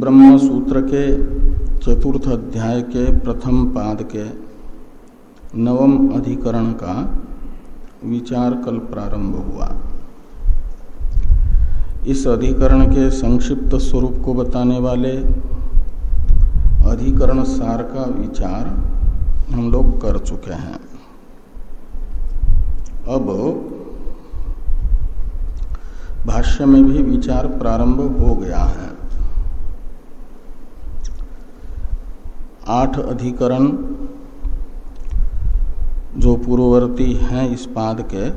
ब्रह्म सूत्र के चतुर्थ अध्याय के प्रथम पाद के नवम अधिकरण का विचार कल प्रारंभ हुआ। इस अधिकरण के संक्षिप्त स्वरूप को बताने वाले अधिकरण सार का विचार हम लोग कर चुके हैं। अब भाष्य में भी विचार प्रारंभ हो गया है। आठ अधिकरण जो पूर्ववर्ती हैं इस पाद के,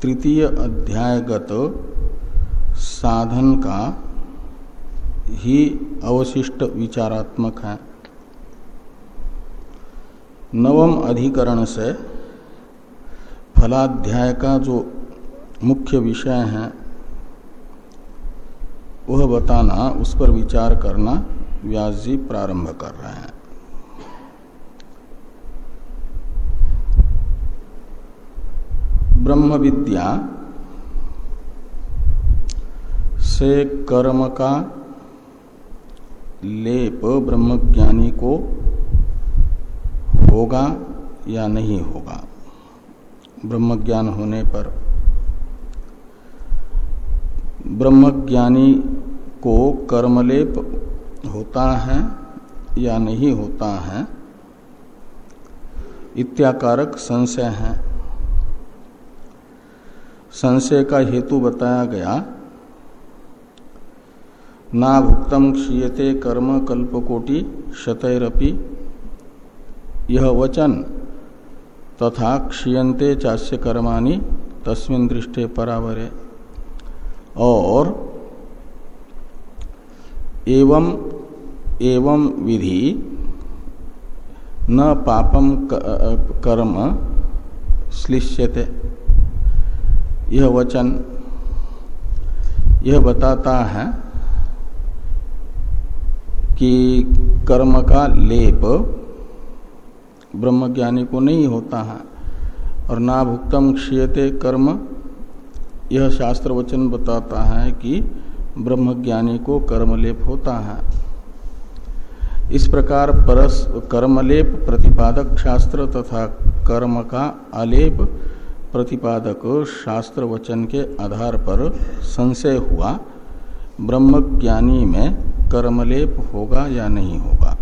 तृतीय अध्यायगत साधन का ही अवशिष्ट विचारात्मक है। नवम अधिकरण से फलाध्याय का जो मुख्य विषय है, वह बताना, उस पर विचार करना व्यास जी प्रारंभ कर रहे हैं। ब्रह्म विद्या से कर्म का लेप ब्रह्मज्ञानी को होगा या नहीं होगा? ब्रह्मज्ञान होने पर ब्रह्मज्ञानी को कर्मलेप होता है या नहीं होता है, इत्याकारक संशय है। संशय का हेतु बताया गया ना भुक्तम क्षीयते कर्म कल्पकोटि शतरपि, यह वचन तथा क्षीयते चास्य कर्माणि तस्मिन दृष्टि परावरे। और एवं एवं विधि न पापम कर्म श्लिष्यते। यह वचन, यह बताता है कि कर्म का लेप ब्रह्मज्ञानी को नहीं होता है और ना भुक्तम क्षीयते कर्म। यह शास्त्र वचन बताता है कि ब्रह्मज्ञानी को कर्मलेप होता है। इस प्रकार परस कर्मलेप प्रतिपादक शास्त्र तथा कर्म का अलेप प्रतिपादक शास्त्र वचन के आधार पर संशय हुआ, ब्रह्मज्ञानी में कर्मलेप होगा या नहीं होगा?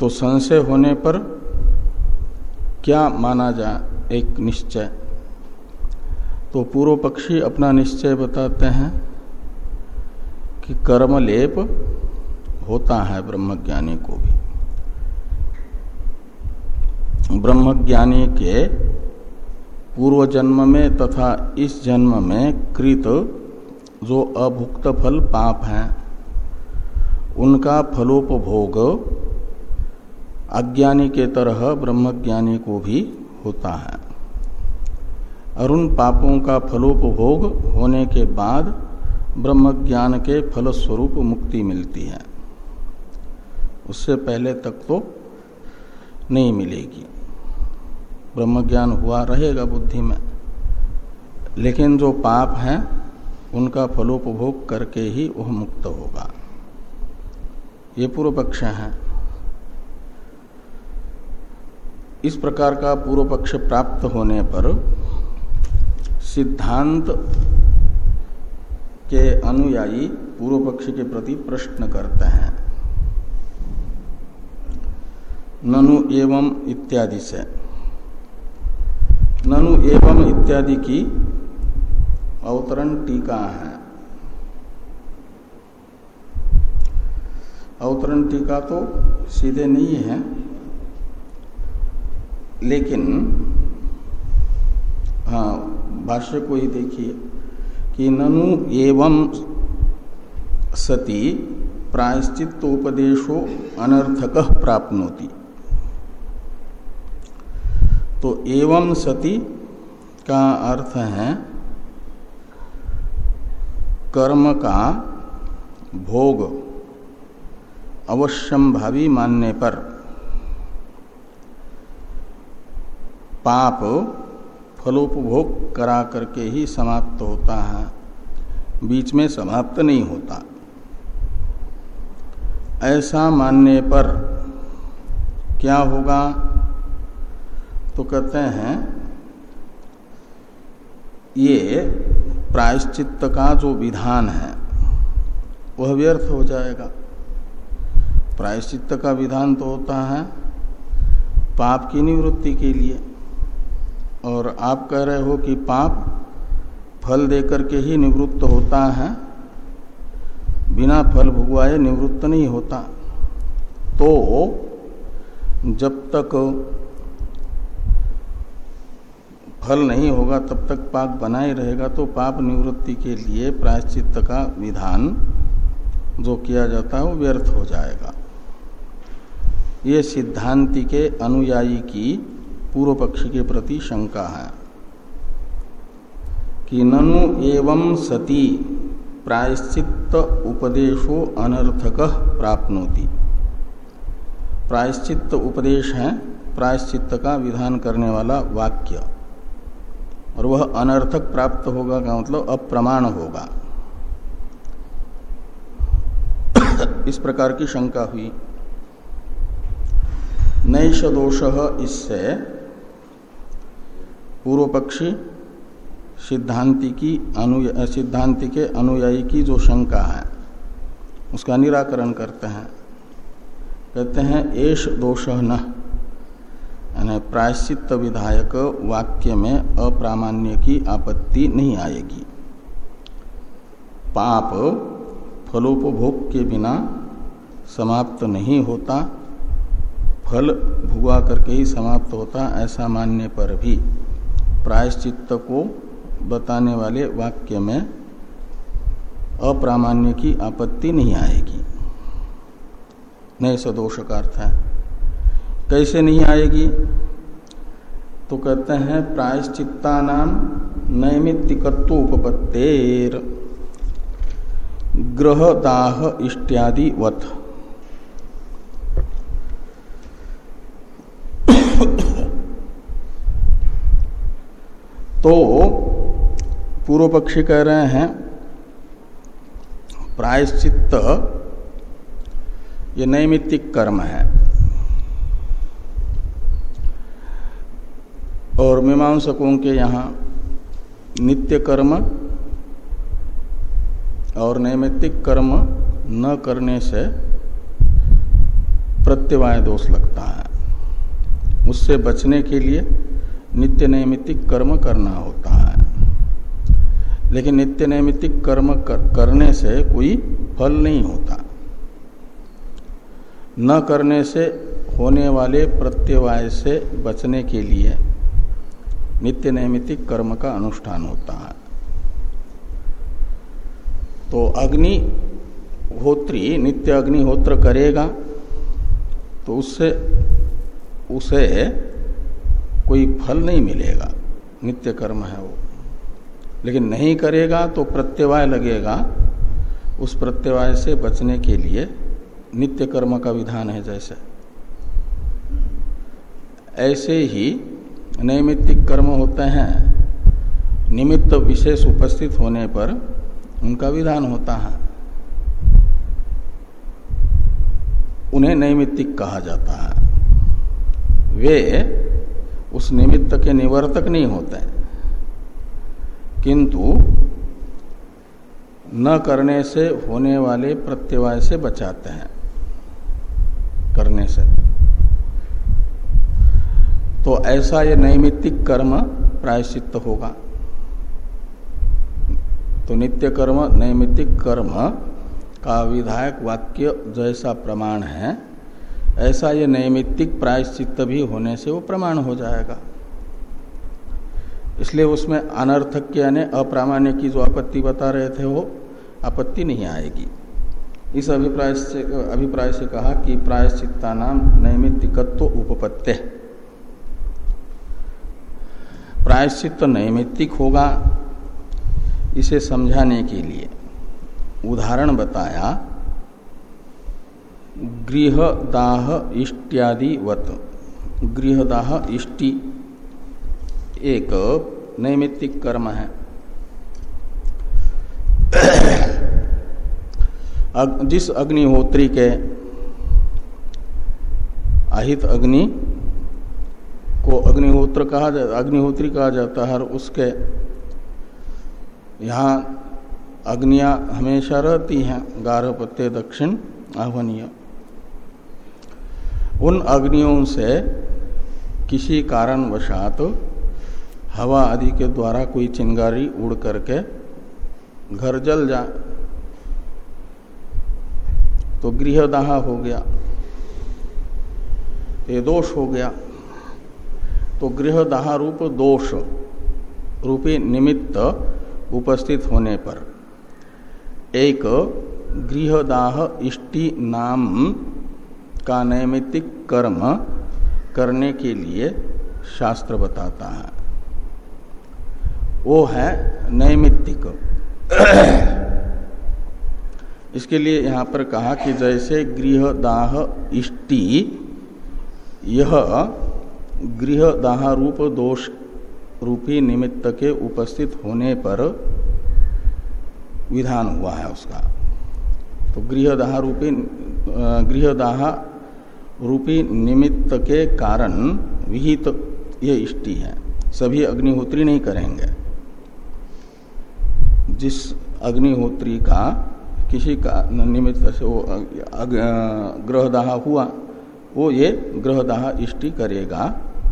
तो संशय होने पर क्या माना जाए एक निश्चय? तो पूर्व पक्षी अपना निश्चय बताते हैं। कि कर्मलेप होता है ब्रह्मज्ञानी को भी। ब्रह्मज्ञानी के पूर्व जन्म में तथा इस जन्म में कृत जो अभुक्त फल पाप हैं, उनका फलोपभोग अज्ञानी के तरह ब्रह्मज्ञानी को भी होता है। और उन पापों का फलोपभोग होने के बाद ब्रह्मज्ञान के फलस्वरूप मुक्ति मिलती है। उससे पहले तक तो नहीं मिलेगी। ब्रह्म ज्ञान हुआ रहेगा बुद्धि में। लेकिन जो पाप हैं, उनका फलोपभोग करके ही वह मुक्त होगा। ये पूर्व पक्ष है। इस प्रकार का पूर्व पक्ष प्राप्त होने पर सिद्धांत के अनुयायी पूर्व पक्ष के प्रति प्रश्न करते हैं। ननु एवं इत्यादि से। ननु एवं इत्यादि की अवतरण टीका है। अवतरण टीका तो सीधे नहीं है, लेकिन हाँ भाष्य को ही देखिए। कि ननु एवं सती प्रायश्चित्तोपदेशो अनर्थक प्राप्नोति। तो एवं सती का अर्थ है कर्म का भोग अवश्यम भावी मानने पर। पाप फलोपभोग करा करके ही समाप्त होता है। बीच में समाप्त नहीं होता। ऐसा मानने पर क्या होगा? तो कहते हैं, ये प्रायश्चित का जो विधान है, वह व्यर्थ हो जाएगा। प्रायश्चित का विधान तो होता है पाप की निवृत्ति के लिए। और आप कह रहे हो कि पाप फल देकर के ही निवृत्त होता है। बिना फल भुगवाए निवृत्त नहीं होता। तो जब तक फल नहीं होगा, तब तक पाप बना ही रहेगा। तो पाप निवृत्ति के लिए प्रायश्चित का विधान जो किया जाता है, वो व्यर्थ हो जाएगा। ये सिद्धांति के अनुयायी की पूर्व पक्षी के प्रति शंका है कि ननु एवं सती प्रायश्चित उपदेशो अनर्थक प्राप्नोति। प्रायश्चित उपदेश है प्रायश्चित का विधान करने वाला वाक्य। और वह अनर्थक प्राप्त होगा का मतलब अप्रमाण होगा। इस प्रकार की शंका हुई। नैश दोष इससे पूर्व पक्षी सिद्धांति की अनु सिद्धांति के अनुयायी की जो शंका है, उसका निराकरण करते हैं। कहते हैं एश दोष न। प्रायश्चित विधायक वाक्य में अप्रामाण्य की आपत्ति नहीं आएगी। पाप फलोपभोग के बिना समाप्त नहीं होता, फल भुआ करके ही समाप्त होता, ऐसा मानने पर भी। प्रायश्चित को बताने वाले वाक्य में अप्रामाण्य की आपत्ति नहीं आएगी। नए सदोष का अर्थ है। कैसे नहीं आएगी? तो कहते हैं प्रायश्चित्ता नाम नैमित्तिकत्व उपपत्तेर ग्रह दाह इत्यादि वत तो पूर्व पक्षी कह रहे हैं प्रायश्चित ये नैमित्तिक कर्म है। और मीमांसकों के यहाँ नित्य कर्म और नैमित्तिक कर्म न करने से प्रत्यवाय दोष लगता है। उससे बचने के लिए नित्य नैमित्तिक कर्म करना होता है। लेकिन नित्य नैमित्तिक कर्म कर, करने से कोई फल नहीं होता। न करने से होने वाले प्रत्यवाय से बचने के लिए नित्य नैमित्तिक कर्म का अनुष्ठान होता है। तो अग्नि होत्री नित्य अग्निहोत्र करेगा तो उससे उसे कोई फल नहीं मिलेगा। नित्य कर्म है वो। लेकिन नहीं करेगा तो प्रत्यवाय लगेगा। उस प्रत्यवाय से बचने के लिए नित्य कर्म का विधान है जैसे। ऐसे ही नैमित्तिक कर्म होते हैं। निमित्त विशेष उपस्थित होने पर उनका विधान होता है। उन्हें नैमित्तिक कहा जाता है। वे उस निमित्त के निवर्तक नहीं होते किंतु न करने से होने वाले प्रत्यवाय से बचाते हैं। करने से। तो ऐसा ये नैमित्तिक कर्म प्रायश्चित होगा। तो नित्य कर्म, नैमित्तिक कर्म का विधायक वाक्य जैसा प्रमाण है। ऐसा ये नैमित्तिक प्रायश्चित भी होने से वो प्रमाण हो जाएगा। इसलिए उसमें अनर्थक यानी अप्रामाण्य की जो आपत्ति बता रहे थे वो आपत्ति नहीं आएगी। इस अभिप्राय से अभिप्राय से कहा कि प्रायश्चित्ता नाम नैमित्तिकत्व उपपत्ति। प्रायश्चित नैमित्तिक होगा इसे समझाने के लिए उदाहरण बताया गृह दाह इष्टि वत गृह इष्टि। एक, नैमित्तिक कर्म है। जिस अग्निहोत्री के अहित अग्नि को अग्निहोत्र कहा जाता अग्निहोत्री कहा जाता है उसके यहाँ अग्नियाँ हमेशा रहती हैं, गारह पत्ते दक्षिण आह्वनीय। उन अग्नियों से किसी कारणवशात हवा आदि के द्वारा कोई चिंगारी उड़ करके घर जल जा। तो गृहदाह हो गया, ये दोष हो गया। तो गृहदाह रूप दोष, रूपी निमित्त उपस्थित होने पर एक गृहदाह इष्टि नाम का नैमित्तिक कर्म करने के लिए शास्त्र बताता है। वो है नैमित्तिक। इसके लिए यहाँ पर कहा कि जैसे गृह दाह इष्टि, यह गृह दाह रूप दोष रूपी निमित्त के उपस्थित होने पर विधान हुआ है उसका। तो गृहदाह रूपी गृहदाह रूपी निमित्त के कारण विहित तो ये इष्टि है। सभी अग्निहोत्री नहीं करेंगे। जिस अग्निहोत्री का, किसी का निमित्त से वो ग्रहदाह हुआ, वो ये ग्रहदाह इष्टि करेगा,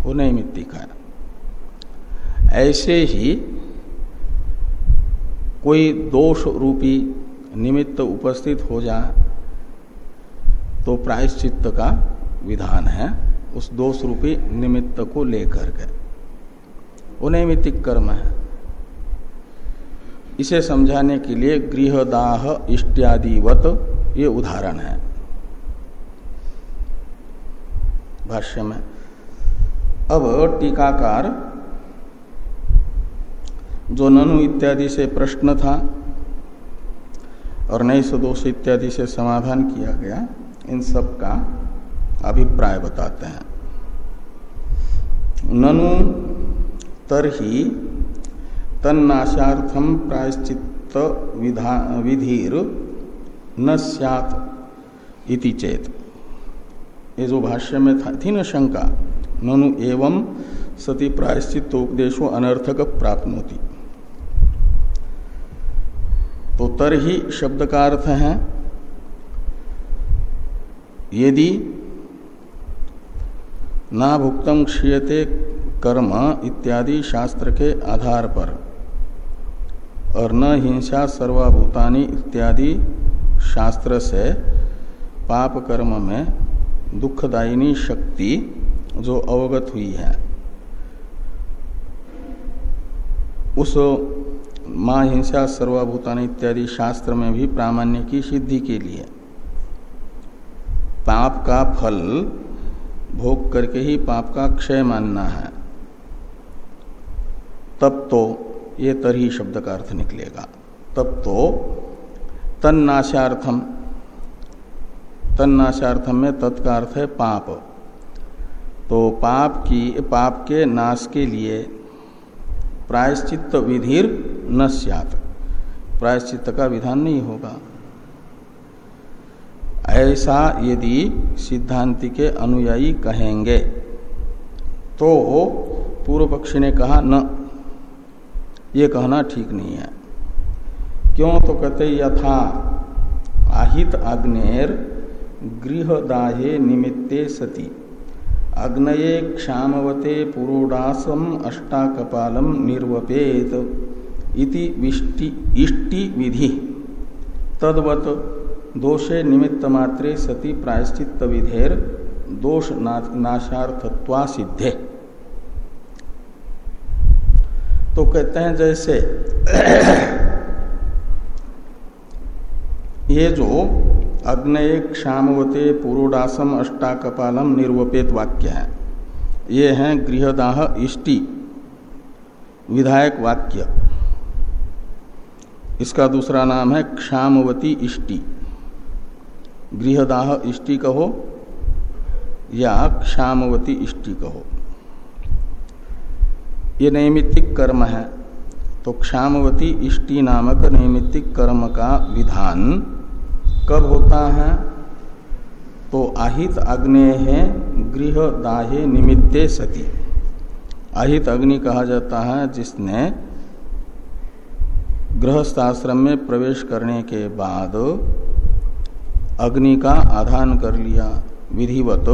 वो नैमित्तिक है ऐसे ही कोई दोष रूपी निमित्त उपस्थित हो जाए तो प्रायश्चित का विधान है, उस दोष रूपी निमित्त को लेकर के। वो नैमित्तिक कर्म है। इसे समझाने के लिए गृहदाह इष्टादिवत ये उदाहरण है। भाष्य में, अब टीकाकार, जो ननु इत्यादि से प्रश्न था और नई सदोष इत्यादि से समाधान किया गया, इन सब का अभिप्राय बताते हैं। ननु तरही तन्नाशार्थम प्रायश्चित विधिर न इति चेत। ये जो भाष्य में था, थी न शंका, ननु एवं सती प्रायश्चित उपदेशो अनर्थक प्राप्त होती तो तरही शब्द का अर्थ है, यदि ना भुक्तम क्षीयते कर्म इत्यादि शास्त्र के आधार पर। और न हिंसा सर्वाभूतानी इत्यादि शास्त्र से पाप कर्म में दुखदायिनी शक्ति जो अवगत हुई है। उस माँ हिंसा सर्वाभूतानी इत्यादि शास्त्र में भी प्रामाण्य की सिद्धि के लिए। पाप का फल भोग करके ही पाप का क्षय मानना है। तब तो ये तरही शब्द का अर्थ निकलेगा। तब तो तन्नाशार्थम तन्नाशार्थम में तत्का अर्थ है पाप। तो पाप की, पाप के नाश के लिए प्रायश्चित विधिर न सत प्रायश्चित का विधान नहीं होगा। ऐसा यदि सिद्धांति के अनुयायी कहेंगे। तो पूर्व पक्षी ने कहा, न, ये कहना ठीक नहीं है। क्यों तो कहते, यथा आहित अग्नेर गृहदाहे निमित्ते सती। अग्नये क्षामवते पुरोडासम अष्टाकपालम निर्वपेत। इति इष्टि विधि। तद्वत दोषे निमित्त मात्रे सती प्रायश्चित विधेर दोष नाशार्थत्वा सिद्धे तो कहते हैं जैसे, ये जो अग्नय क्षामवते पुरोडासम अष्टाकपालम निर्वपेत वाक्य है, ये हैं गृहदाह इष्टि विधायक वाक्य। इसका दूसरा नाम है क्षामवती इष्टि। गृहदाह इष्टि कहो या क्षामवती इष्टि कहो। ये नैमित्तिक कर्म है तो क्षामवती इष्टि नामक नैमित्तिक कर्म का विधान कब होता है? तो आहित अग्ने है गृह दाहे निमित्ते सती। आहित अग्नि कहा जाता है, जिसने गृहस्थाश्रम में प्रवेश करने के बाद अग्नि का आधान कर लिया। विधिवत,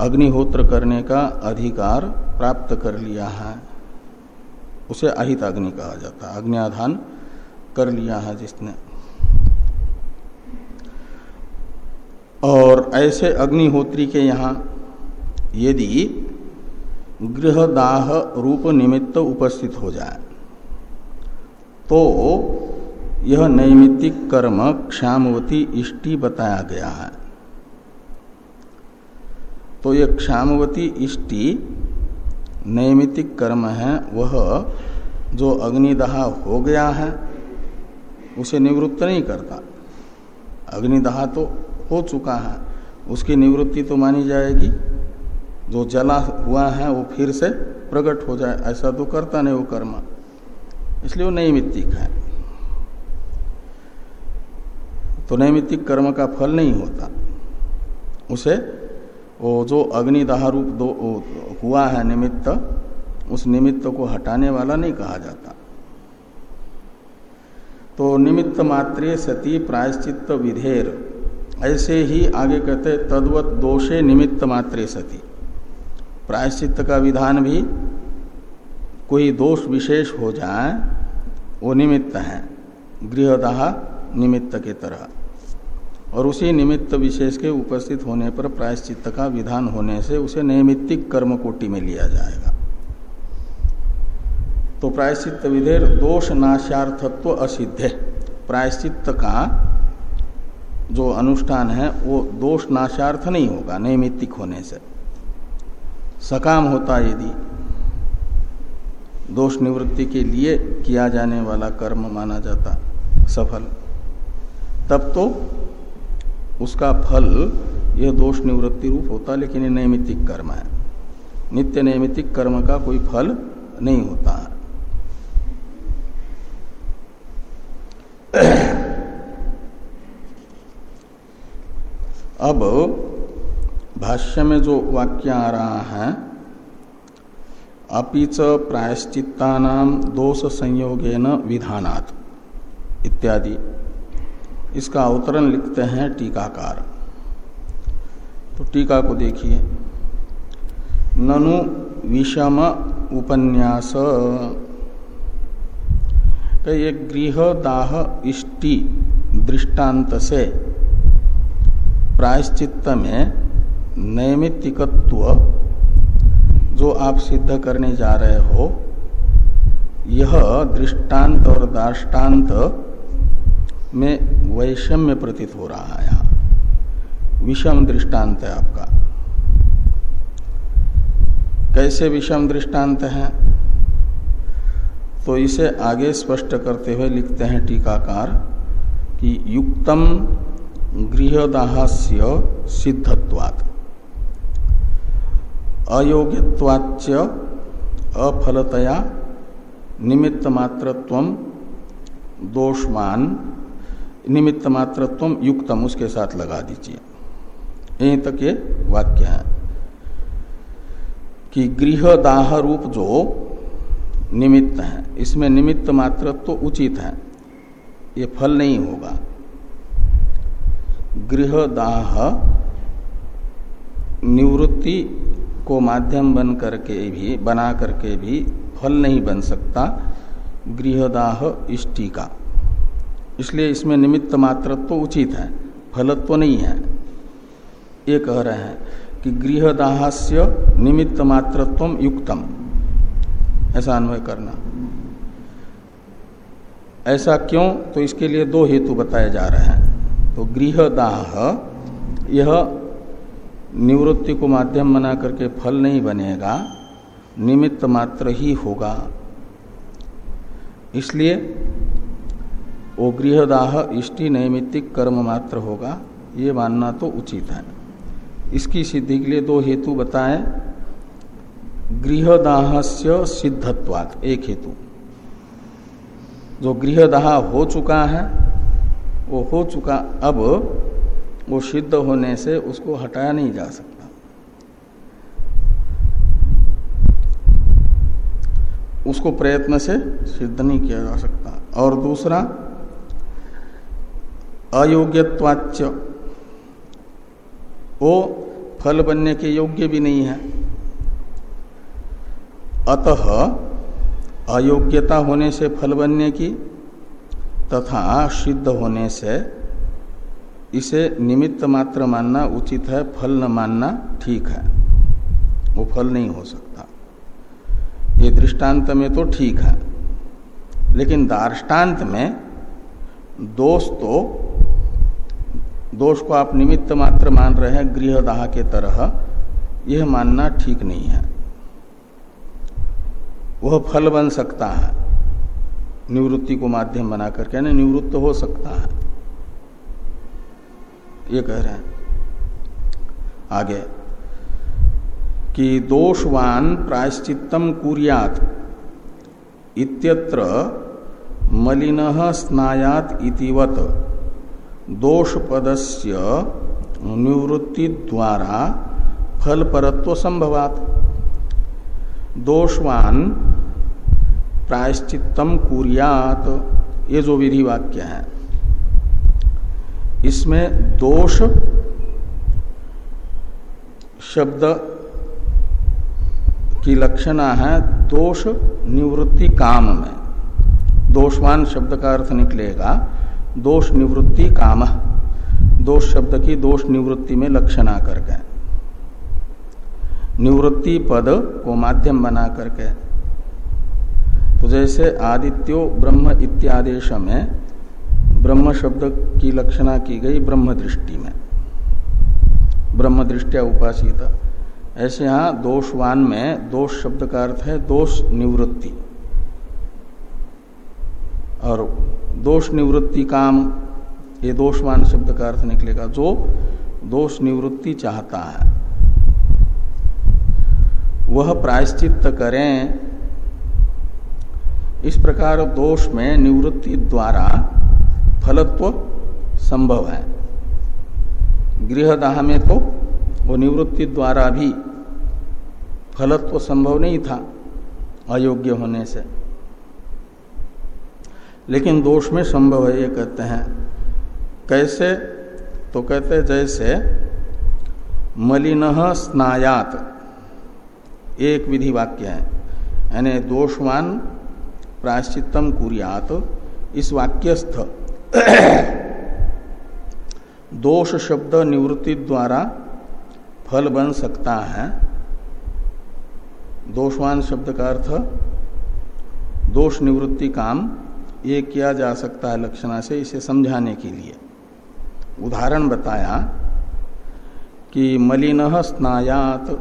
अग्निहोत्र करने का अधिकार प्राप्त कर लिया है। उसे अहित अग्नि कहा जाता है। अग्निआधान कर लिया है जिसने। और ऐसे अग्निहोत्री के यहाँ यदि गृहदाह रूप निमित्त उपस्थित हो जाए तो यह नैमित्तिक कर्म क्षामवती इष्टि बताया गया है। तो यह क्षामवती इष्टि नैमित्तिक कर्म है, वह जो अग्निदाह हो गया है, उसे निवृत्त नहीं करता। अग्निदाह तो हो चुका है, उसकी निवृत्ति तो मानी जाएगी। जो जला हुआ है, वो फिर से प्रकट हो जाए, ऐसा तो करता नहीं वो कर्म। इसलिए वो नैमित्तिक है। तो नैमित्तिक कर्म का फल नहीं होता। उसे, वो जो अग्निदाह रूप दो हुआ है निमित्त, उस निमित्त को हटाने वाला नहीं कहा जाता। तो निमित्त मात्रे सती प्रायश्चित विधेर। ऐसे ही आगे कहते तद्वत दोषे निमित्त मात्रे सती। प्रायश्चित का विधान भी, कोई दोष विशेष हो जाए, वो निमित्त है। गृहदाह निमित्त के तरह। और उसी निमित्त विशेष के उपस्थित होने पर प्रायश्चित का विधान होने से उसे नैमित्तिक कर्म कोटि में लिया जाएगा। तो प्रायश्चित विधेर दोष नाशार्थत्व असिद्ध प्रायश्चित का जो अनुष्ठान है, वो दोष नाशार्थ नहीं होगा नैमित्तिक होने से। सकाम होता यदि दोष निवृत्ति के लिए किया जाने वाला कर्म माना जाता सफल, तब तो उसका फल, यह दोष निवृत्ति रूप होता, लेकिन ये नैमित्तिक कर्म है। नित्य नैमित्तिक कर्म का कोई फल नहीं होता। है अब, भाष्य में जो वाक्य आ रहा है अपिच प्रायश्चित्ता दोष संयोगेन विधानात् इत्यादि। इसका अवतरण लिखते हैं टीकाकार। तो टीका को देखिए। ननु विषम उपन्यास। ये गृह दाह इष्टि दृष्टांत से प्रायश्चित में नैमित्तिकत्व जो आप सिद्ध करने जा रहे हो, यह दृष्टांत और दाष्टान्त में वैषम्य प्रतीत हो रहा है यहाँ। विषम दृष्टांत है आपका। कैसे विषम दृष्टांत है? तो इसे आगे स्पष्ट करते हुए लिखते हैं टीकाकार कि युक्तम गृहदाहस्य सिद्धत्वात्। अयोग्यवाच्य अफलतया निमित्त मात्रत्व दोषमान निमित्त मात्रत्व युक्तम उसके साथ लगा दीजिए। यहीं तक ये वाक्य है कि गृह दाह रूप जो निमित्त है, इसमें निमित्त मात्रत्व उचित है। ये फल नहीं होगा। गृह दाह निवृत्ति को माध्यम बन करके भी, बना करके भी फल नहीं बन सकता। गृहदाह इष्टि का इसलिए इसमें निमित्त मात्रत्व तो उचित है, फलत्व तो नहीं है। ये कह रहे हैं कि गृहदाहस्य निमित्त मात्रत्व युक्तम। ऐसा अन्वय करना। ऐसा क्यों? तो इसके लिए दो हेतु बताए जा रहे हैं। तो गृहदाह, यह निवृत्ति को माध्यम बना करके फल नहीं बनेगा, निमित्त मात्र ही होगा। इसलिए वो गृहदाह इष्टि नैमित्तिक कर्म मात्र होगा, ये मानना तो उचित है। इसकी सिद्धि के लिए दो हेतु बताएँ। गृहदाह सिद्धत्वात, एक हेतु। जो गृहदाह हो चुका है, वो हो चुका, अब वो सिद्ध होने से उसको हटाया नहीं जा सकता। उसको प्रयत्न से सिद्ध नहीं किया जा सकता। और दूसरा अयोग्यवाच वो फल बनने के योग्य भी नहीं है। अतः अयोग्यता होने से फल बनने की तथा सिद्ध होने से इसे निमित्त मात्र मानना उचित है, फल न मानना ठीक है। वो फल नहीं हो सकता। ये दृष्टांत में तो ठीक है। लेकिन दार्टान्त में दोष तो दोष को आप निमित्त मात्र मान रहे हैं, गृहदाह के तरह, यह मानना ठीक नहीं है। वह फल बन सकता है, निवृत्ति को माध्यम बना करके ना निवृत्त हो सकता है। ये कह रहे हैं। आगे, कि दोषवान प्रायश्चितम कुरियात, इत्यत्र मलिन स्नायात इतिवत दोष पदस्य निवृत्ति द्वारा फल परत्व संभवात। दोषवान प्रायश्चितम कुरियात। ये जो विधि वाक्य है। इसमें दोष शब्द की लक्षणा है दोष निवृत्ति काम में। दोषवान शब्द का अर्थ निकलेगा। दोष निवृत्ति काम। दोष शब्द की दोष निवृत्ति में लक्षणा करके निवृत्ति पद को माध्यम बना करके तो जैसे आदित्यो ब्रह्म इत्यादेश में ब्रह्म शब्द की लक्षणा की गई ब्रह्म दृष्टि में। ब्रह्म दृष्टिया उपासित। ऐसे यहाँ दोषवान में दोष शब्द का अर्थ है दोष निवृत्ति और दोष निवृत्ति काम, ये दोषवान शब्द का अर्थ निकलेगा, जो दोष निवृत्ति चाहता है। वह प्रायश्चित करें। इस प्रकार दोष में निवृत्ति द्वारा फलत्व संभव है। गृहदाह में तो वो निवृत्ति द्वारा भी फलत्व संभव नहीं था, अयोग्य होने से। लेकिन दोष में संभव है, ये कहते हैं। कैसे? तो कहते जैसे, मलिन स्नायात। एक विधि वाक्य है। यानी दोषवान प्राश्चितम कुरियात। इस वाक्यस्थ दोष शब्द निवृत्ति द्वारा फल बन सकता है। दोषवान शब्द का अर्थ, दोष निवृत्ति काम ये किया जा सकता है लक्षणा से इसे समझाने के लिए। उदाहरण बताया कि मलिन स्नायात।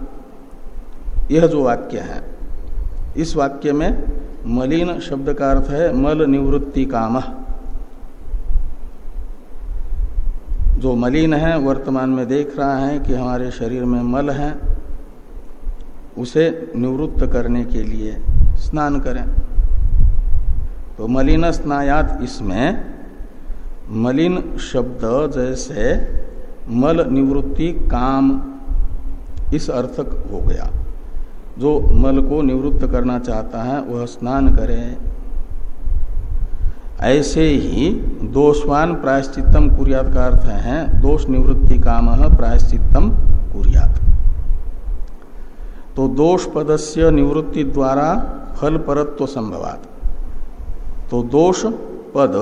यह जो वाक्य है, इस वाक्य में मलिन शब्द का अर्थ है मल निवृत्ति काम। जो मलिन है, वर्तमान में देख रहा है कि हमारे शरीर में मल है, उसे निवृत्त करने के लिए स्नान करें। तो मलिन स्नायात इसमें मलिन शब्द जैसे मल निवृत्ति काम इस अर्थ हो गया। जो मल को निवृत्त करना चाहता है, वह स्नान करे। ऐसे ही दोषवान प्रायश्चितम कुरियात का अर्थ है, दोष निवृत्ति काम प्रायश्चितम कुरियात। तो दोष पदस्य निवृत्ति द्वारा फल परत्व संभवात। तो दोष पद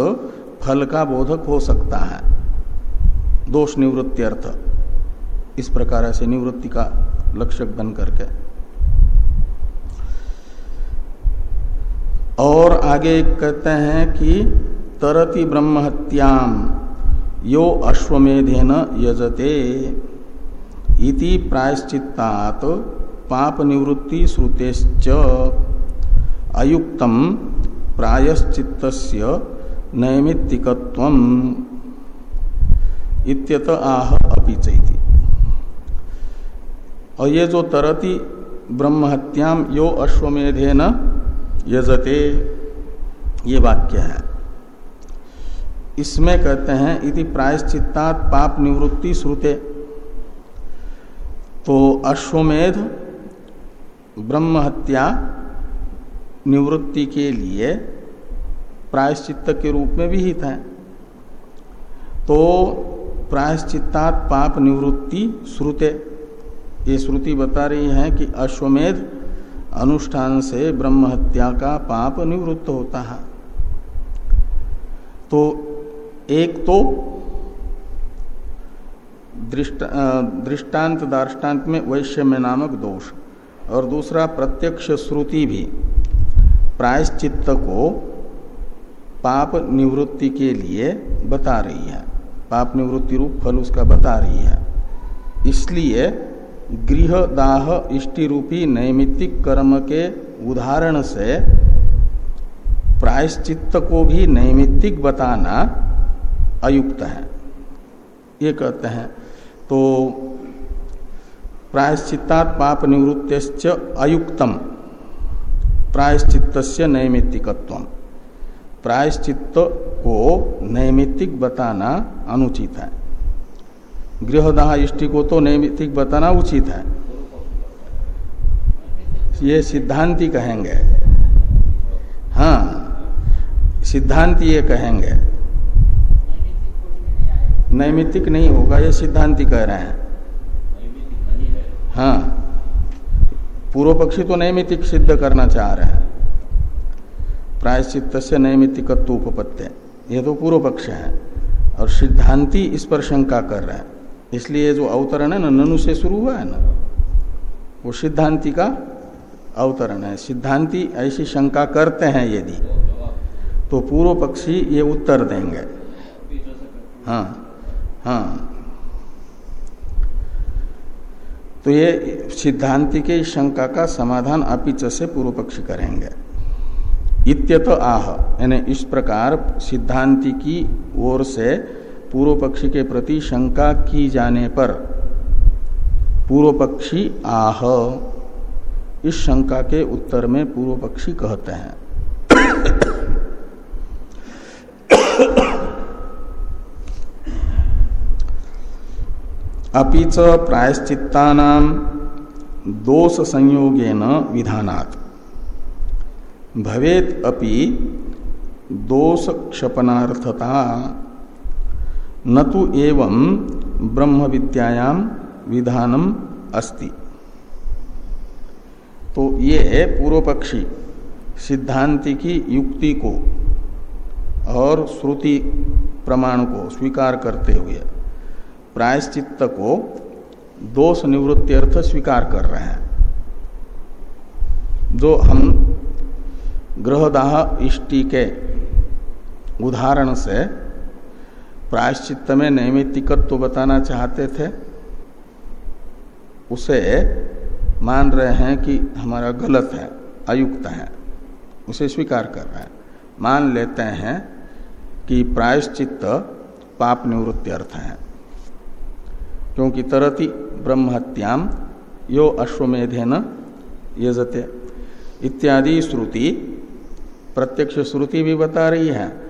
फल का बोधक हो सकता है। दोष निवृत्ति अर्थ। इस प्रकार से निवृत्ति का लक्षक बन करके। और आगे कहते हैं कि तरति ब्रह्महत्याम यो अश्वमेधेन यजते इति प्रायश्चित्तात पाप निवृत्ति श्रुतेश्च अयुक्तम प्रायश्चित नैमित्तिकत्व आह अपि चैति। और ये जो तरति ब्रह्महत्याम यो अश्वमेधे न यजते, ये वाक्य है। इसमें कहते हैं, इति प्रायश्चित्तात पाप निवृत्ति श्रुते। तो अश्वमेध ब्रह्म हत्या निवृत्ति के लिए प्रायश्चित के रूप में विहित है। तो प्रायश्चित्तात पाप निवृत्ति श्रुते। ये श्रुति बता रही है कि अश्वमेध अनुष्ठान से ब्रह्म हत्या का पाप निवृत्त होता है। तो एक तो दृष्टांत दार्टान्त में वैश्यम्य नामक दोष और दूसरा प्रत्यक्ष श्रुति भी। प्रायश्चित्त को पाप निवृत्ति के लिए बता रही है। पाप निवृत्ति रूप फल उसका बता रही है। इसलिए गृह दाह इष्टि रूपी नैमित्तिक कर्म के उदाहरण से प्रायश्चित्त को भी नैमित्तिक बताना अयुक्त है। ये कहते हैं तो प्रायश्चित्ता पाप निवृत्त अयुक्तम। प्रायश्चित्त नैमित्तिकत्व प्रायश्चित्त को नैमित्तिक बताना अनुचित है। गृहदाह इष्टि को तो नैमित्तिक बताना उचित है। ये सिद्धांति कहेंगे। हाँ सिद्धांति ये कहेंगे। नैमित्तिक नहीं होगा, ये सिद्धांति कह रहे हैं। हाँ। पूर्व पक्षी तो नैमित्तिक सिद्ध करना चाह रहे हैं। प्रायश्चित से नैमित्तिकत्व उपपत्ति। ये तो पूर्व पक्ष है और सिद्धांति इस पर शंका कर रहे हैं। इसलिए जो अवतरण है ना, ननु से शुरू हुआ है ना, वो सिद्धांति का अवतरण है। सिद्धांति ऐसी शंका करते हैं यदि तो पूर्व पक्षी ये उत्तर देंगे। हाँ हाँ। तो ये सिद्धांति के शंका का समाधान अपिच से पूर्व पक्षी करेंगे। इत्यत आह, यानी इस प्रकार सिद्धांति की ओर से पूर्व पक्षी के प्रति शंका की जाने पर पूर्व पक्षी आह, इस शंका के उत्तर में पूर्व पक्षी कहते हैं। अपिच प्रायश्चित्ता दोष संयोगेन विधानात्। भवेत अपि दोष क्षपनार्थता न तो एवं ब्रह्म विद्यायाम विधानम अस्ति। तो ये पूर्व पक्षी सिद्धांति की युक्ति को और श्रुति प्रमाण को स्वीकार करते हुए प्रायश्चित्त को दोष निवृत्ति अर्थ स्वीकार कर रहे हैं। जो हम ग्रहदाह इष्टि के उदाहरण से प्रायश्चित्त में नैमित्तिकत्व तो बताना चाहते थे, उसे मान रहे हैं कि हमारा गलत है, अयुक्त है, उसे स्वीकार कर रहे हैं। मान लेते हैं कि प्रायश्चित्त पाप निवृत्ति अर्थ है। क्योंकि तरति ब्रह्मत्याम यो अश्वमेधे न यजते। इत्यादि श्रुति, प्रत्यक्ष श्रुति भी बता रही है,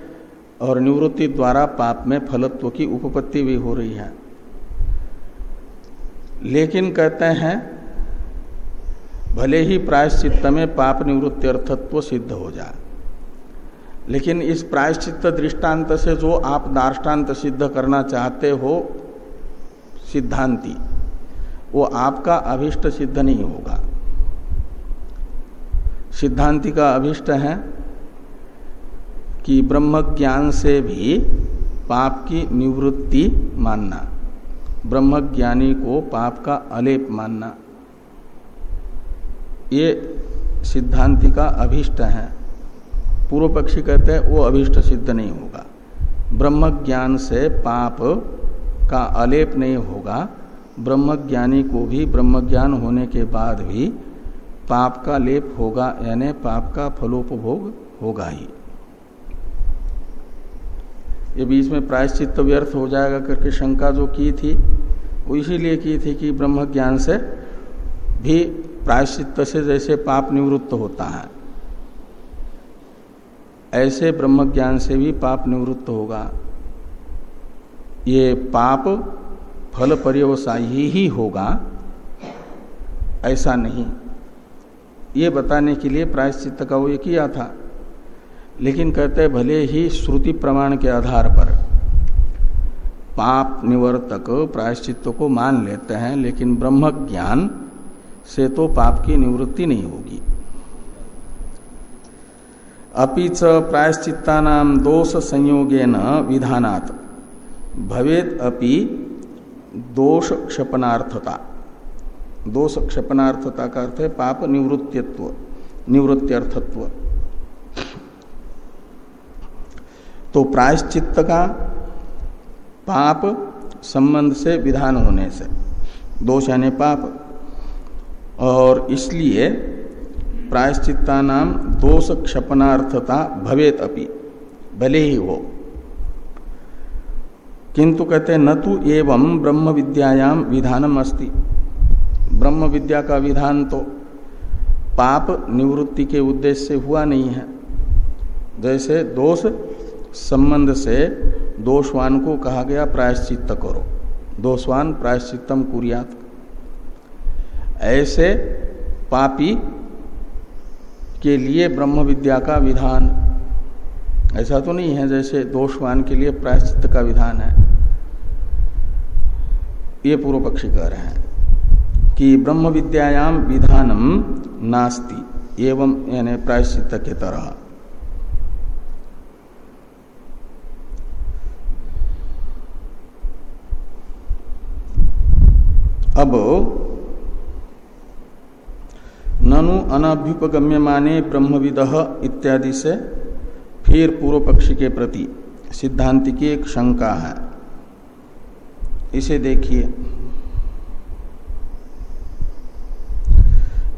और निवृत्ति द्वारा पाप में फलत्व की उपपत्ति भी हो रही है। लेकिन कहते हैं, भले ही प्रायश्चित में पाप निवृत्ति अर्थत्व सिद्ध हो जाए लेकिन इस प्रायश्चित दृष्टांत से जो आप दार्टान्त सिद्ध करना चाहते हो सिद्धांति, वो आपका अभिष्ट सिद्ध नहीं होगा। सिद्धांति का अभिष्ट है कि ब्रह्म ज्ञान से भी पाप की निवृत्ति मानना ब्रह्म ज्ञानी को पाप का अलेप मानना, ये सिद्धांति का अभिष्ट है। पूर्व पक्षी कहते हैं, वो अभिष्ट सिद्ध नहीं होगा। ब्रह्म ज्ञान से पाप का अलेप नहीं होगा, ब्रह्मज्ञानी को भी ब्रह्मज्ञान होने के बाद भी पाप का लेप होगा, यानी पाप का फलोपभोग होगा ही। ये बीच में प्रायश्चित व्यर्थ हो जाएगा करके शंका जो की थी, वो इसीलिए की थी कि ब्रह्म ज्ञान से भी प्रायश्चित से जैसे पाप निवृत्त होता है, ऐसे ब्रह्म ज्ञान से भी पाप निवृत्त होगा। ये पाप फल पर्यवसायी ही होगा। ऐसा नहीं। ये बताने के लिए प्रायश्चित का वो ये किया था। लेकिन कहते भले ही श्रुति प्रमाण के आधार पर पाप निवर्तक प्रायश्चित को मान लेते हैं, लेकिन ब्रह्म ज्ञान से तो पाप की निवृत्ति नहीं होगी। अपिच प्रायश्चित्ता दोष संयोगेन विधानात। भवेत अपि दोष क्षपनार्थता दोष क्षपनार्थता का अर्थ है पाप निवृत्तित्व निवृत्त्यर्थत्व। तो प्रायश्चित्त का पाप संबंध से विधान होने से, दोष यानी पाप। और इसलिए प्रायश्चित्ता नाम दोष क्षपनार्थता भवेत अपि, भले ही हो। किंतु कहते न तो एवं ब्रह्म विद्यायाम विधानम अस्ति। ब्रह्म विद्या का विधान तो पाप निवृत्ति के उद्देश्य से हुआ नहीं है। जैसे दोष संबंध से दोषवान को कहा गया प्रायश्चित करो। दोषवान प्रायश्चितम कुरियात। ऐसे पापी के लिए ब्रह्म विद्या का विधान। ऐसा तो नहीं है जैसे दोषवान के लिए प्रायश्चित का विधान है। ये पूर्व पक्षी कह रहे हैं कि ब्रह्म विद्यायाम विधानम नास्ति, एवं यानी प्रायश्चित के तरह अब, ननु अनभ्युपगम्य माने ब्रह्मविद इत्यादि से फिर पूर्व पक्षी के प्रति सिद्धांत की एक शंका है। इसे देखिए।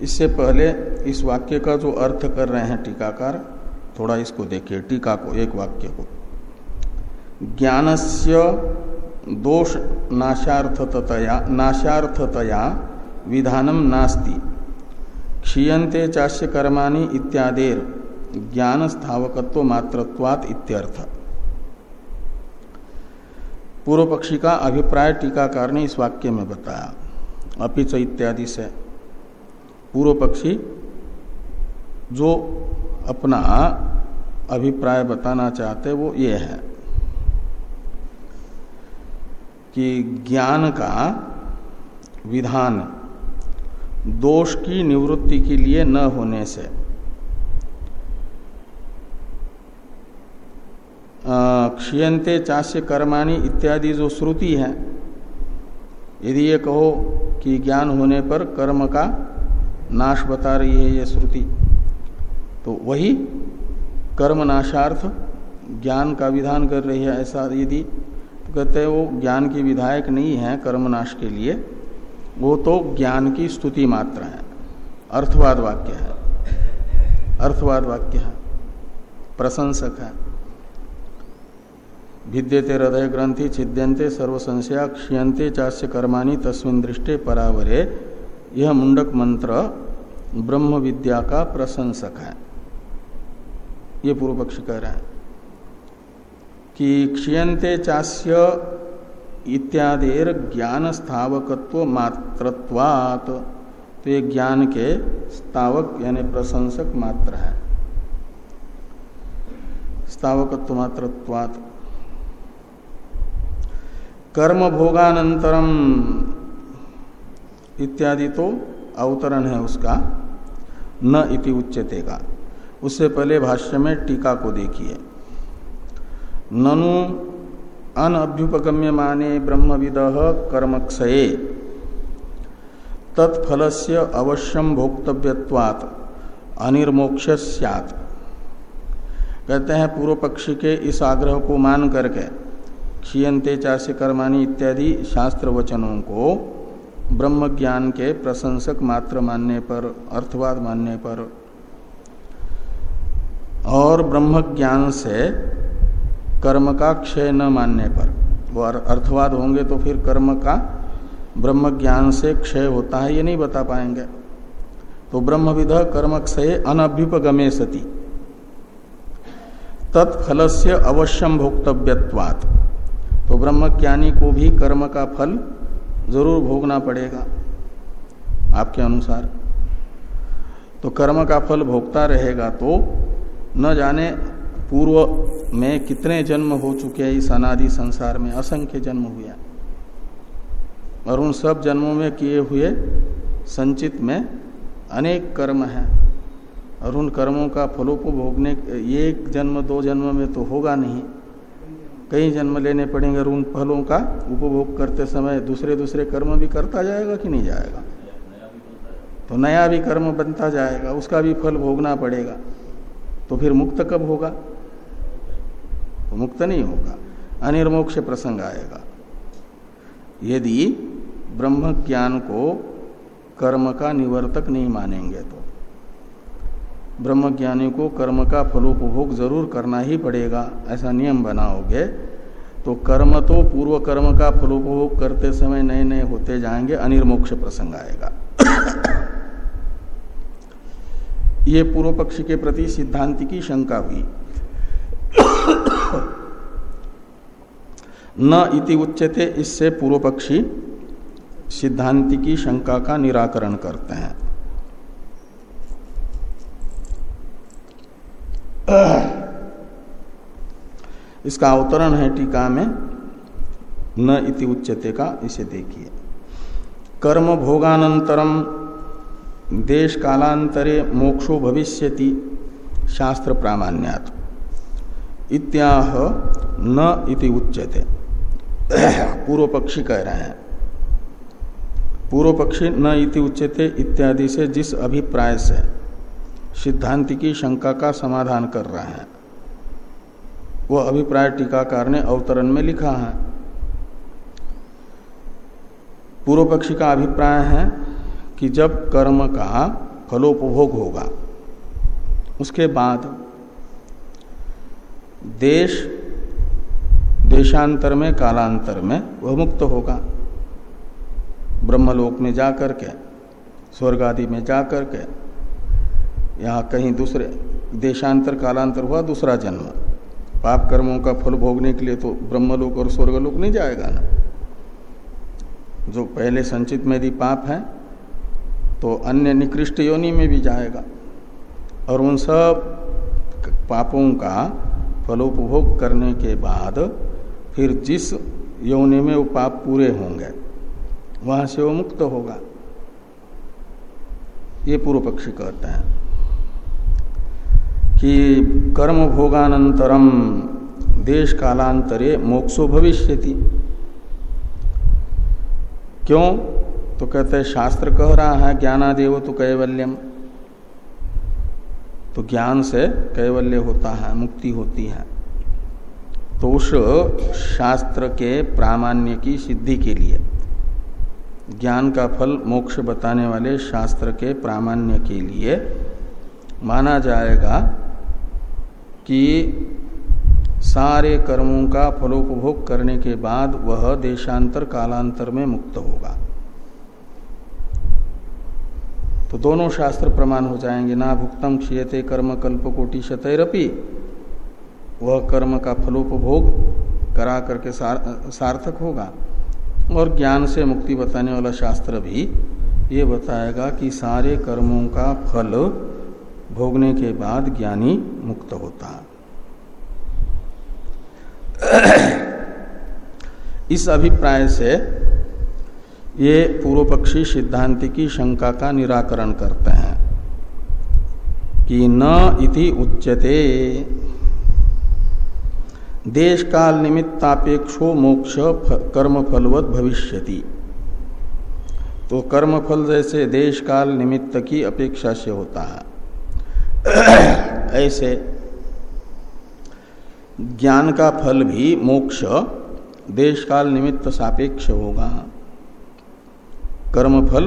इससे पहले इस वाक्य का जो अर्थ कर रहे हैं टीकाकार, थोड़ा इसको देखिए, टीका को, एक वाक्य को। ज्ञानस्य दोष नाशार्थतया नाशार्थतया विधानम नास्ति। क्षीयते चाष्य कर्माणि इत्यादेर ज्ञान स्थावकत्व मात्रत्वात इत्यर्थ। पूर्व पक्षी का अभिप्राय टीकाकार ने इस वाक्य में बताया। अपिच इत्यादि से। पूर्व पक्षी जो अपना अभिप्राय बताना चाहते, वो ये है कि ज्ञान का विधान दोष की निवृत्ति के लिए न होने से क्षीयते चाष्य कर्माणी इत्यादि जो श्रुति है, यदि ये कहो कि ज्ञान होने पर कर्म का नाश बता रही है ये श्रुति तो वही कर्म नाशार्थ ज्ञान का विधान कर रही है ऐसा यदि तो कहते हैं वो ज्ञान की विधायक नहीं है कर्मनाश के लिए, वो तो ज्ञान की स्तुति मात्र है। अर्थवाद वाक्य है। अर्थवाद वाक्य है। प्रशंसक है। भिद्यते हृदय ग्रंथि छिद्यंते सर्व संशया क्षीयते चाष्य कर्माणी, तस्मिन दृष्टि परावरे। यह मुंडक मंत्र ब्रह्म विद्या का प्रशंसक है। ये पूर्व पक्ष कह रहे हैं कि क्षीयते चाष्य इत्यादिर ज्ञान स्थावकत्व मात्रत्वात। तो ये ज्ञान के स्थावक यानी प्रशंसक मात्र है। स्थावकत्व मात्रत्वात। कर्म भोगानंतरम इत्यादि तो अवतरण है उसका। न इति उच्चते का। उससे पहले भाष्य में टीका को देखिए। ननु अनभ्युपगम्य माने ब्रह्मविद कर्मक्षये। तत्फल से अवश्यम भोक्तव्यवात अनिर्मोक्ष कहते हैं पूर्व पक्षी के इस आग्रह को मान करके क्षीयते चाष्य कर्माणी इत्यादि शास्त्र वचनों को ब्रह्म ज्ञान के प्रशंसक मात्र मानने पर, अर्थवाद मानने पर। और ब्रह्म ज्ञान से कर्म का क्षय न मानने पर। वो अर्थवाद होंगे तो फिर कर्म का ब्रह्म ज्ञान से क्षय होता है, ये नहीं बता पाएँगे। तो ब्रह्मविद कर्मक्षय अनभ्युपगमे सती। तत्फल से अवश्यम भोक्तव्यवात तो ब्रह्मज्ञानी को भी कर्म का फल ज़रूर भोगना पड़ेगा आपके अनुसार। तो कर्म का फल भोगता रहेगा तो न जाने पूर्व में कितने जन्म हो चुके हैं इस अनादि संसार में, असंख्य जन्म हुआ और उन सब जन्मों में किए हुए संचित में अनेक कर्म हैं। और उन कर्मों का फलों को भोगने एक जन्म, दो जन्म में तो होगा नहीं। कई जन्म लेने पड़ेंगे और उन फलों का उपभोग करते समय दूसरे दूसरे कर्म भी करता जाएगा कि नहीं जाएगा? तो नया भी कर्म बनता जाएगा, उसका भी फल भोगना पड़ेगा। तो फिर मुक्त कब होगा? तो मुक्त नहीं होगा, अनिर्मोक्ष प्रसंग आएगा। यदि ब्रह्म ज्ञान को कर्म का निवर्तक नहीं मानेंगे तो ब्रह्मज्ञानी को कर्म का फलोपभोग ज़रूर करना ही पड़ेगा, ऐसा नियम बनाओगे तो कर्म तो पूर्व कर्म का फलोपभोग करते समय नए नए होते जाएँगे, अनिर्मोक्ष प्रसंग आएगा। ये पूर्व पक्षी के प्रति सिद्धांति की शंका हुई। न इति उच्चते इससे पूर्व पक्षी सिद्धांति की शंका का निराकरण करते हैं। इसका अवतरण है टीका में, न इति उच्चते का, इसे देखिए। कर्म भोगानंतरम, देश कालांतरे मोक्षो भविष्यति, शास्त्र प्रामाण्यात। इत्याह न इति उच्यते। पूर्व पक्षी कह रहे हैं। पूर्व पक्षी न इति उच्यते इत्यादि से जिस अभिप्राय से सिद्धांति की शंका का समाधान कर रहे हैं। वह अभिप्राय टीकाकार ने अवतरण में लिखा है। पूर्व पक्षी का अभिप्राय है कि जब कर्म का फलोपभोग होगा, उसके बाद देश देशांतर में, कालांतर में वह मुक्त होगा। ब्रह्मलोक में जाकर के, स्वर्ग आदि में जाकर के यहाँ कहीं दूसरे, देशांतर, कालांतर हुआ, दूसरा जन्म। पाप कर्मों का फल भोगने के लिए तो ब्रह्मलोक और स्वर्गलोक नहीं जाएगा ना। जो पहले संचित में यदि पाप है तो अन्य निकृष्ट योनि में भी जाएगा। और उन सब पापों का फलोपभोग करने के बाद फिर जिस योनि में वो पाप पूरे होंगे, वहाँ से वो मुक्त होगा। ये पूर्व पक्षी कहते हैं। कि कर्म भोगानंतरम देश कालांतरे मोक्षो भविष्यति। क्यों? तो कहते हैं, शास्त्र कह रहा है, ज्ञानादेव तो कैवल्यम। तो ज्ञान से कैवल्य होता है, मुक्ति होती है। तो उस शास्त्र के प्रामाण्य की सिद्धि के लिए, ज्ञान का फल मोक्ष बताने वाले शास्त्र के प्रामाण्य के लिए माना जाएगा कि सारे कर्मों का फलोपभोग करने के बाद वह देशांतर कालांतर में मुक्त होगा। तो दोनों शास्त्र प्रमाण हो जाएँगे। ना भुक्तम क्षीयते कर्म कल्प कोटि शतरपी वह कर्म का फलोपभोग करा करके सार, सार्थक होगा। और ज्ञान से मुक्ति बताने वाला शास्त्र भी ये बताएगा कि सारे कर्मों का फल भोगने के बाद ज्ञानी मुक्त होता। है इस अभिप्राय से ये पूर्व पक्षी सिद्धांति की शंका का निराकरण करते हैं कि न इति उच्यते। देश काल निमित्तापेक्षो मोक्ष कर्म फलवत भविष्यति। तो कर्म फल जैसे देश काल निमित्त की अपेक्षा से होता है। ऐसे ज्ञान का फल भी मोक्ष देश काल निमित्त सापेक्ष होगा। कर्म फल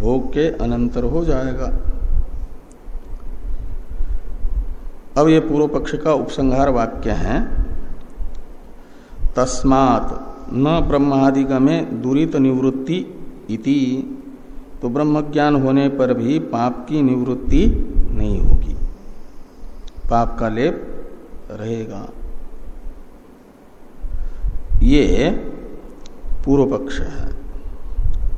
भोग के अनंतर हो जाएगा। अब ये पूर्व पक्ष का उपसंहार वाक्य है। तस्मात न ब्रह्मादिगमे दुरित निवृत्ति इति। तो ब्रह्म ज्ञान होने पर भी पाप की निवृत्ति नहीं होगी। पाप का लेप रहेगा। ये पूर्व पक्ष है।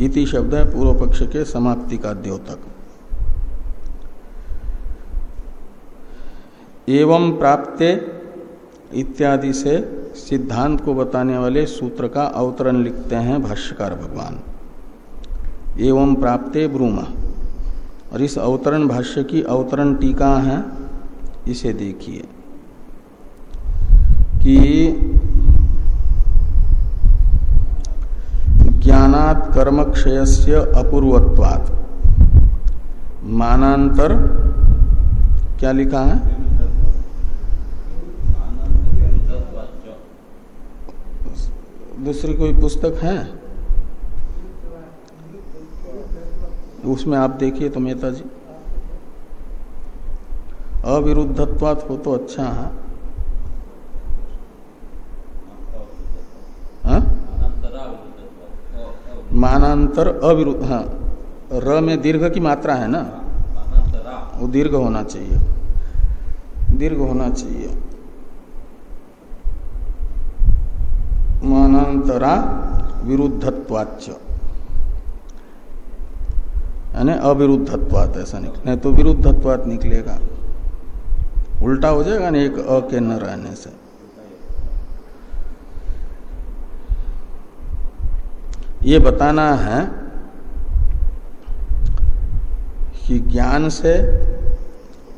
इति शब्द है पूर्व पक्ष के समाप्ति का द्योतक एवं प्राप्ते इत्यादि से सिद्धांत को बताने वाले सूत्र का अवतरण लिखते हैं भाष्यकार भगवान। एवं प्राप्ते ब्रूम। और इस अवतरण भाष्य की अवतरण टीका है, इसे देखिए कि ज्ञानात कर्म क्षय से अपूर्वत्वात्। मानांतर क्या लिखा है? दूसरी कोई पुस्तक है? उसमें आप देखिए तो मेहता जी अविरुद्धत्वात हो तो अच्छा है। हाँ? मानांतर अविरुद्ध हाँ। र में दीर्घ की मात्रा है ना? वो दीर्घ होना चाहिए। दीर्घ होना चाहिए। मानांतरा विरुद्धत्वाच यानी अविरुद्धत्वात, ऐसा निकले। नहीं तो विरुद्धत्वात निकलेगा। उल्टा हो जाएगा ना एक अ के न रहने से। ये बताना है कि ज्ञान से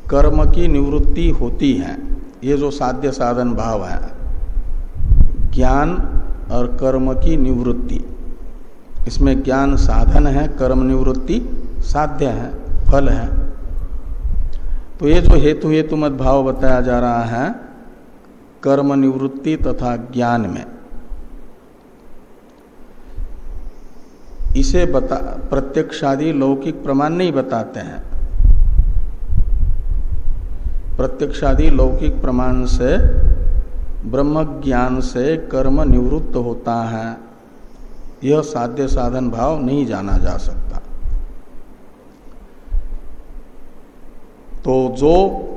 कर्म की निवृत्ति होती है। ये जो साध्य साधन भाव है, ज्ञान और कर्म की निवृत्ति। इसमें ज्ञान साधन है, कर्म निवृत्ति। साध्य है, फल है। तो ये जो हेतु हेतु मत भाव बताया जा रहा है, कर्म निवृत्ति तथा ज्ञान में। इसे बता, प्रत्यक्षादि लौकिक प्रमाण नहीं बताते हैं। प्रत्यक्षादि लौकिक प्रमाण से, ब्रह्म ज्ञान से कर्म निवृत्त होता है। यह साध्य साधन भाव नहीं जाना जा सकता। तो जो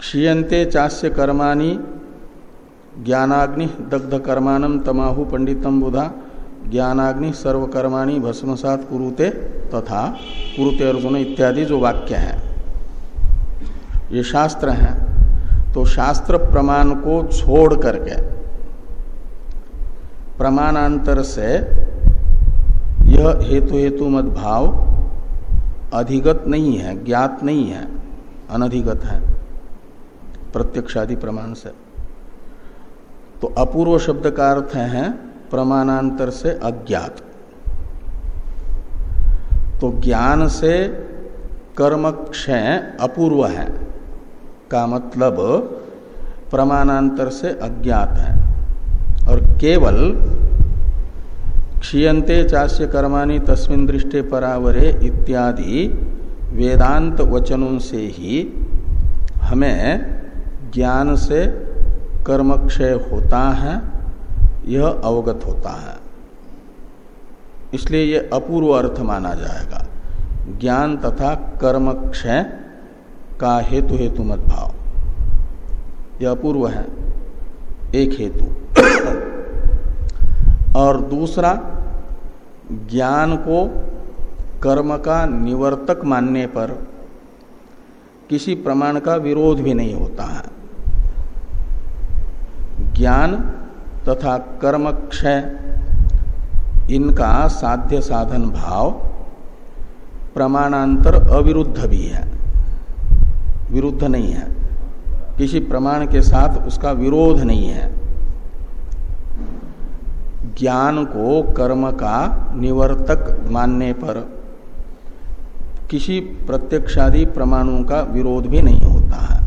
क्षीयते चास्य कर्माणी, ज्ञानाग्नि दग्ध कर्मानम तमाहु पंडितम बुधा, ज्ञानाग्नि सर्वकर्माणी भस्मसात कुरुते तथा, कुरुते अर्जुन इत्यादि जो वाक्य हैं। ये शास्त्र हैं। तो शास्त्र प्रमाण को छोड़ करके, प्रमाणांतर से यह हेतु हेतु मत भाव अधिगत नहीं है, ज्ञात नहीं है, अनधिगत है, प्रत्यक्षादि प्रमाण से। तो अपूर्व शब्द का अर्थ है प्रमाणांतर से अज्ञात। तो ज्ञान से कर्म क्षय अपूर्व है, का मतलब प्रमाणांतर से अज्ञात है। और केवल क्षीयते चास्य कर्माणि तस्मिन दृष्टि परावरे इत्यादि वेदांत वचनों से ही हमें ज्ञान से कर्म क्षय होता है, यह अवगत होता है। इसलिए यह अपूर्व अर्थ माना जाएगा। ज्ञान तथा कर्म क्षय का हेतु हेतु मत भाव यह अपूर्व है, एक हेतु। और दूसरा, ज्ञान को कर्म का निवर्तक मानने पर किसी प्रमाण का विरोध भी नहीं होता है। ज्ञान तथा कर्म क्षय, इनका साध्य साधन भाव प्रमाणांतर अविरुद्ध भी है। विरुद्ध नहीं है। किसी प्रमाण के साथ उसका विरोध नहीं है। ज्ञान को कर्म का निवर्तक मानने पर किसी प्रत्यक्षादि प्रमाणों का विरोध भी नहीं होता है।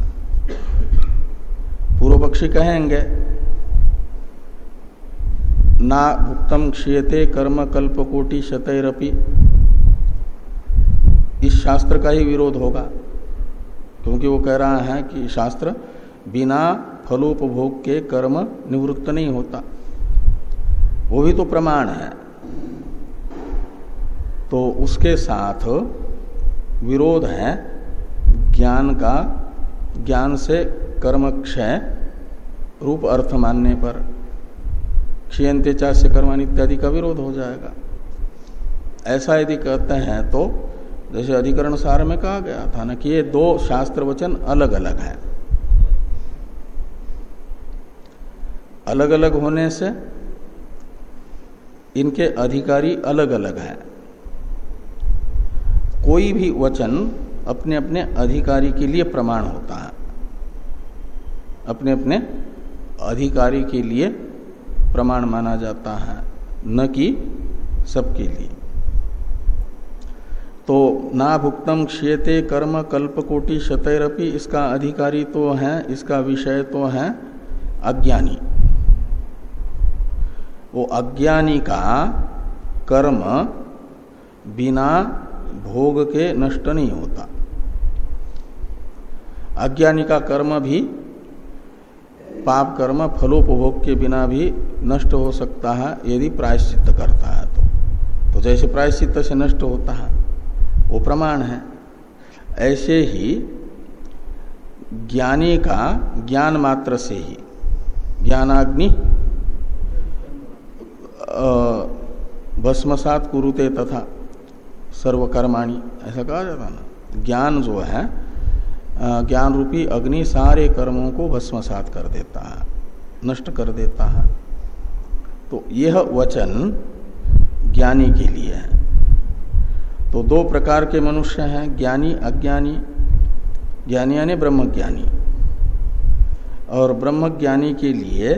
पूर्व पक्षी कहेंगे, ना भुक्तम क्षीयते कर्म कल्प कोटि शतरपि। इस शास्त्र का ही विरोध होगा, क्योंकि वो कह रहा है कि शास्त्र बिना फलोपभोग के कर्म निवृत्त नहीं होता। वो भी तो प्रमाण है। तो उसके साथ विरोध है, ज्ञान का, ज्ञान से कर्म क्षय रूप अर्थ मानने पर। क्षयंते चाष्य कर्मान इत्यादि का विरोध हो जाएगा। ऐसा यदि कहते हैं तो जैसे अधिकरण सार में कहा गया था ना कि ये दो शास्त्र वचन अलग अलग हैं। अलग अलग होने से इनके अधिकारी अलग अलग हैं। कोई भी वचन अपने अपने अधिकारी के लिए प्रमाण होता है। अपने अपने अधिकारी के लिए प्रमाण माना जाता है, न कि सबके लिए। तो ना भुक्तम क्षेते कर्म कल्पकोटि शतरपि, इसका अधिकारी तो है, इसका विषय तो है अज्ञानी। वो अज्ञानी का कर्म बिना भोग के नष्ट नहीं होता। अज्ञानी का कर्म भी, पाप कर्म फलोपभोग के बिना भी नष्ट हो सकता है, यदि प्रायश्चित करता है तो। तो जैसे प्रायश्चित से नष्ट होता है, वो प्रमाण है। ऐसे ही ज्ञानी का ज्ञान मात्र से ही, ज्ञानाग्नि भस्मसात कुरुते तथा सर्वकर्माणी, ऐसा कहा जाता ना? ज्ञान जो है ज्ञान रूपी अग्नि सारे कर्मों को भस्मसात कर देता है, नष्ट कर देता है। तो यह वचन ज्ञानी के लिए है। तो दो प्रकार के मनुष्य हैं, ज्ञानी, अज्ञानी। ज्ञानी यानी ब्रह्मज्ञानी। और ब्रह्मज्ञानी के लिए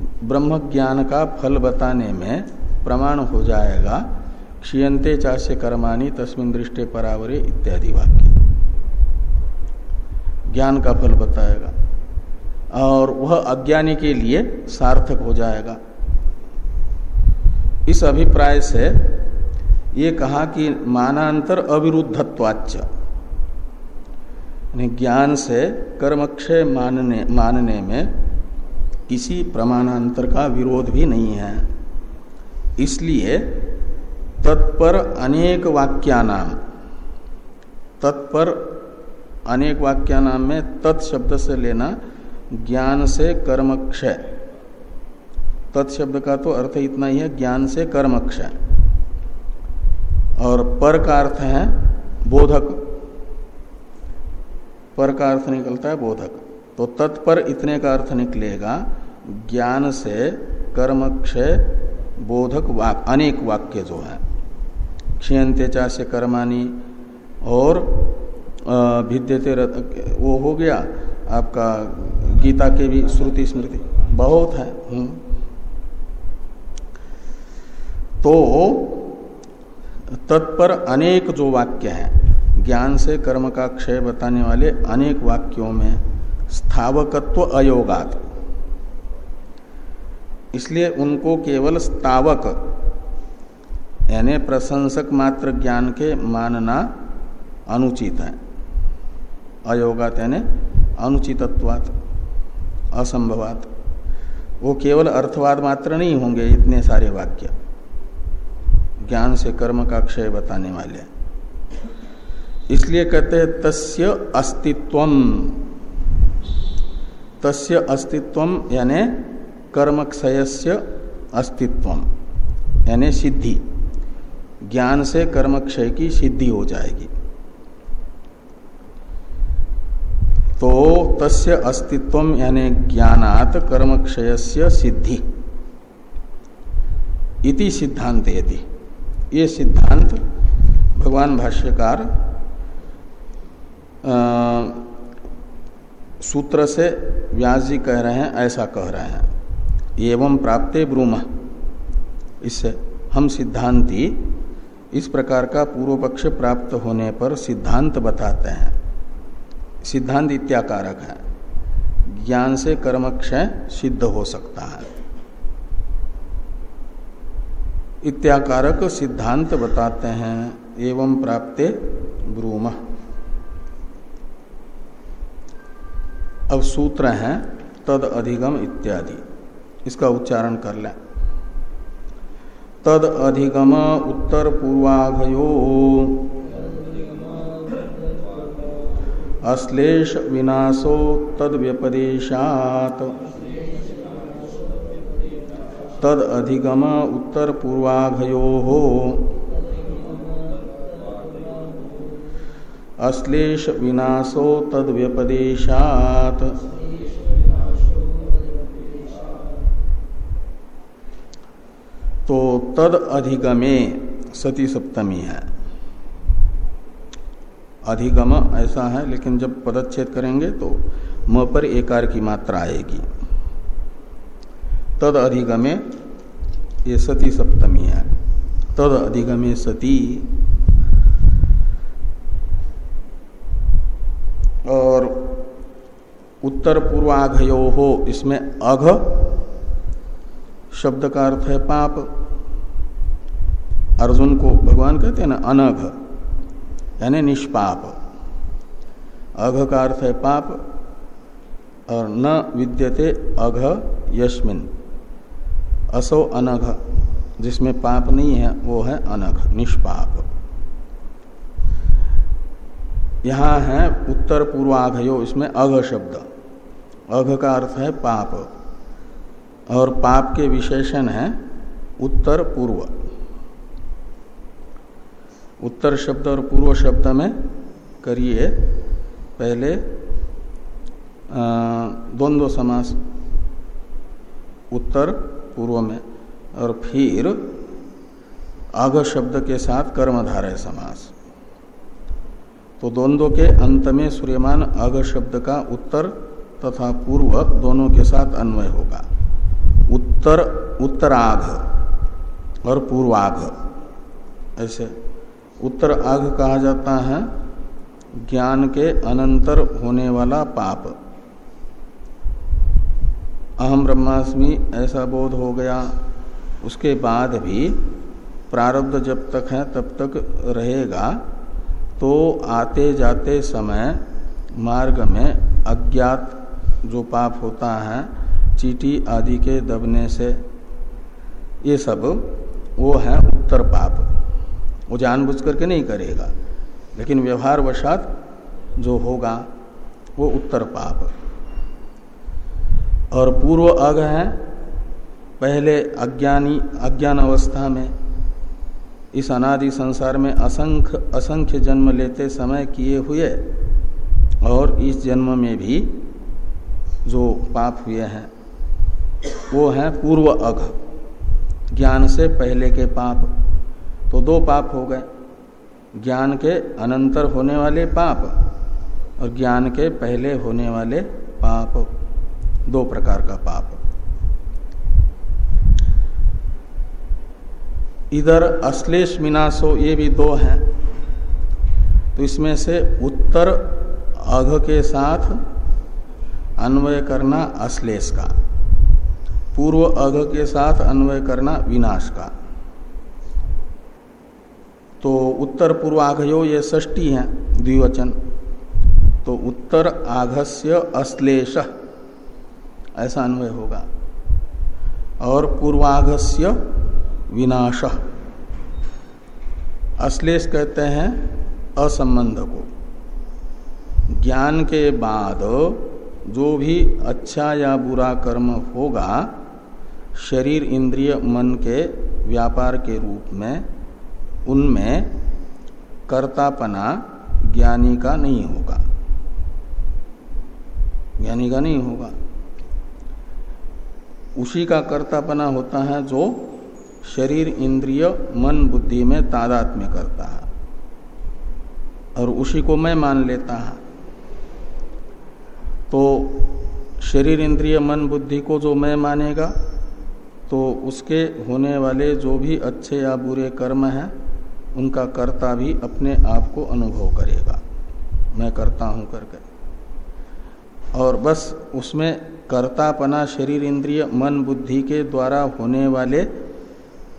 ब्रह्म ज्ञान का फल बताने में प्रमाण हो जाएगा क्षीयते चाष्य कर्माणी तस्मिन दृष्टि परावरे इत्यादि वाक्य। ज्ञान का फल बताएगा। और वह अज्ञानी के लिए सार्थक हो जाएगा। इस अभिप्राय से ये कहा कि मानांतर अविरुद्धत्वाच ज्ञान से कर्मक्षय मानने मानने में किसी प्रमाणांतर का विरोध भी नहीं है। इसलिए तत्पर अनेक वाक्यानाम, तत्पर अनेक वाक्यानाम में तत्शब्द से लेना ज्ञान से कर्मक्षय तत्शब्द का तो अर्थ इतना ही है, ज्ञान से कर्मक्षय और पर का अर्थ है बोधक। पर का अर्थ निकलता है बोधक। तो तत्पर इतने का अर्थ निकलेगा, ज्ञान से कर्मक्षय बोधक वाक, अनेक वाक्य जो है। क्षयंते चाष्य कर्मानी और भिद्यते वो हो गया आपका गीता के भी श्रुति स्मृति। बहुत है। हम्म। तो तत्पर अनेक जो वाक्य हैं, ज्ञान से कर्म का क्षय बताने वाले अनेक वाक्यों में स्थावकत्व अयोगात। इसलिए उनको केवल स्थावक, यानी प्रशंसक मात्र ज्ञान के मानना अनुचित है। अयोगात यानी अनुचितत्वात, असंभवात। वो केवल अर्थवाद मात्र नहीं होंगे, इतने सारे वाक्य। ज्ञान से कर्म का क्षय बताने वाले इसलिए कहते हैं, तस्य अस्तित्व तस्य अस्तित्व, यानी कर्म क्षय अस्तित्व, यानी सिद्धि। ज्ञान से कर्म क्षय की सिद्धि हो जाएगी। तो तस्य अस्तित्व, यानी ज्ञानात कर्म क्षय सिद्धि। इति सिद्धांत यदि। ये सिद्धांत भगवान भाष्यकार सूत्र से व्यास जी कह रहे हैं, ऐसा कह रहे हैं। एवं प्राप्ते ब्रूम। इससे हम सिद्धांति इस प्रकार का पूर्व पक्ष प्राप्त होने पर सिद्धांत बताते हैं। सिद्धांत इत्याकारक है। ज्ञान से कर्मक्षय सिद्ध हो सकता है। इत्याकारक सिद्धांत बताते हैं, एवं प्राप्ते ब्रूम। अब सूत्र हैं, तद अधिगम इत्यादि। इसका उच्चारण कर लें। तद अधिगम उत्तर पूर्वाघयो। अश्लेष विनाशो तद व्यपदेशात। तद अधिगम उत्तर पूर्वाघयो। अश्लेष विनाशो तद व्यपदेशात तो तद अधिगमे सती सप्तमी है। अधिगम ऐसा है, लेकिन जब पदच्छेद करेंगे तो म पर एकार की मात्रा आएगी। तद अधिगमे ये सती सप्तमी है। तद अधिगमे सती और उत्तर पूर्वाघयो हो इसमें अघ शब्द का अर्थ है पाप। अर्जुन को भगवान कहते हैं ना, अनघ, यानी निष्पाप। अघ का अर्थ है पाप, और न विद्यते अघ यस्मिन। असो अनघ, जिसमें पाप नहीं है, वो है अनघ, निष्पाप। यहाँ है उत्तर पूर्वाघयो, इसमें अघ शब्द। अघ का अर्थ है पाप। और पाप के विशेषण है उत्तर पूर्व। उत्तर शब्द और पूर्व शब्द में करिए पहले द्वंद्व समास उत्तर पूर्व में, और फिर आघ शब्द के साथ कर्मधारय समास। तो द्वंद्व के अंत में सूर्यमान अघ शब्द का उत्तर तथा पूर्व दोनों के साथ अन्वय होगा। उत्तर, उत्तराघ और पूर्वाघ। ऐसे उत्तर आघ कहा जाता है, ज्ञान के अनंतर होने वाला पाप। अहम ब्रह्मास्मि, ऐसा बोध हो गया। उसके बाद भी प्रारब्ध जब तक है, तब तक रहेगा। तो आते जाते समय मार्ग में अज्ञात जो पाप होता है, चीटी आदि के दबने से, ये सब, वो है उत्तर पाप। वो जानबूझ करके नहीं करेगा। लेकिन व्यवहार वशात जो होगा, वो उत्तर पाप। और पूर्व अग है, पहले अज्ञानी, अज्ञान अवस्था में इस अनादि संसार में असंख्य असंख्य जन्म लेते समय किए हुए और इस जन्म में भी जो पाप हुए हैं, वो है पूर्व अघ। ज्ञान से पहले के पाप तो दो पाप हो गए। ज्ञान के अनंतर होने वाले पाप और ज्ञान के पहले होने वाले पाप, दो प्रकार का पाप। इधर अश्लेष मिनाशो ये भी दो हैं। तो इसमें से उत्तर अघ के साथ अन्वय करना अश्लेष का। पूर्व अघ के साथ अन्वय करना विनाश का। तो उत्तर पूर्व आघयो ये षष्टी है, द्विवचन। तो उत्तर आघस्य अश्लेष, ऐसा अन्वय होगा। और पूर्वाघस्य विनाश। अश्लेष कहते हैं असंबंध को। ज्ञान के बाद जो भी अच्छा या बुरा कर्म होगा, शरीर, इंद्रिय, मन के व्यापार के रूप में, उनमें कर्तापना ज्ञानी का नहीं होगा। ज्ञानी का नहीं होगा। उसी का कर्तापना होता है जो शरीर इंद्रिय, मन, बुद्धि में तादात्म्य करता है। और उसी को मैं मान लेता है। तो शरीर इंद्रिय, मन, बुद्धि को जो मैं मानेगा तो उसके होने वाले जो भी अच्छे या बुरे कर्म हैं, उनका कर्ता भी अपने आप को अनुभव करेगा। मैं करता हूँ करके। और बस उसमें कर्तापना शरीर इंद्रिय, मन, बुद्धि के द्वारा होने वाले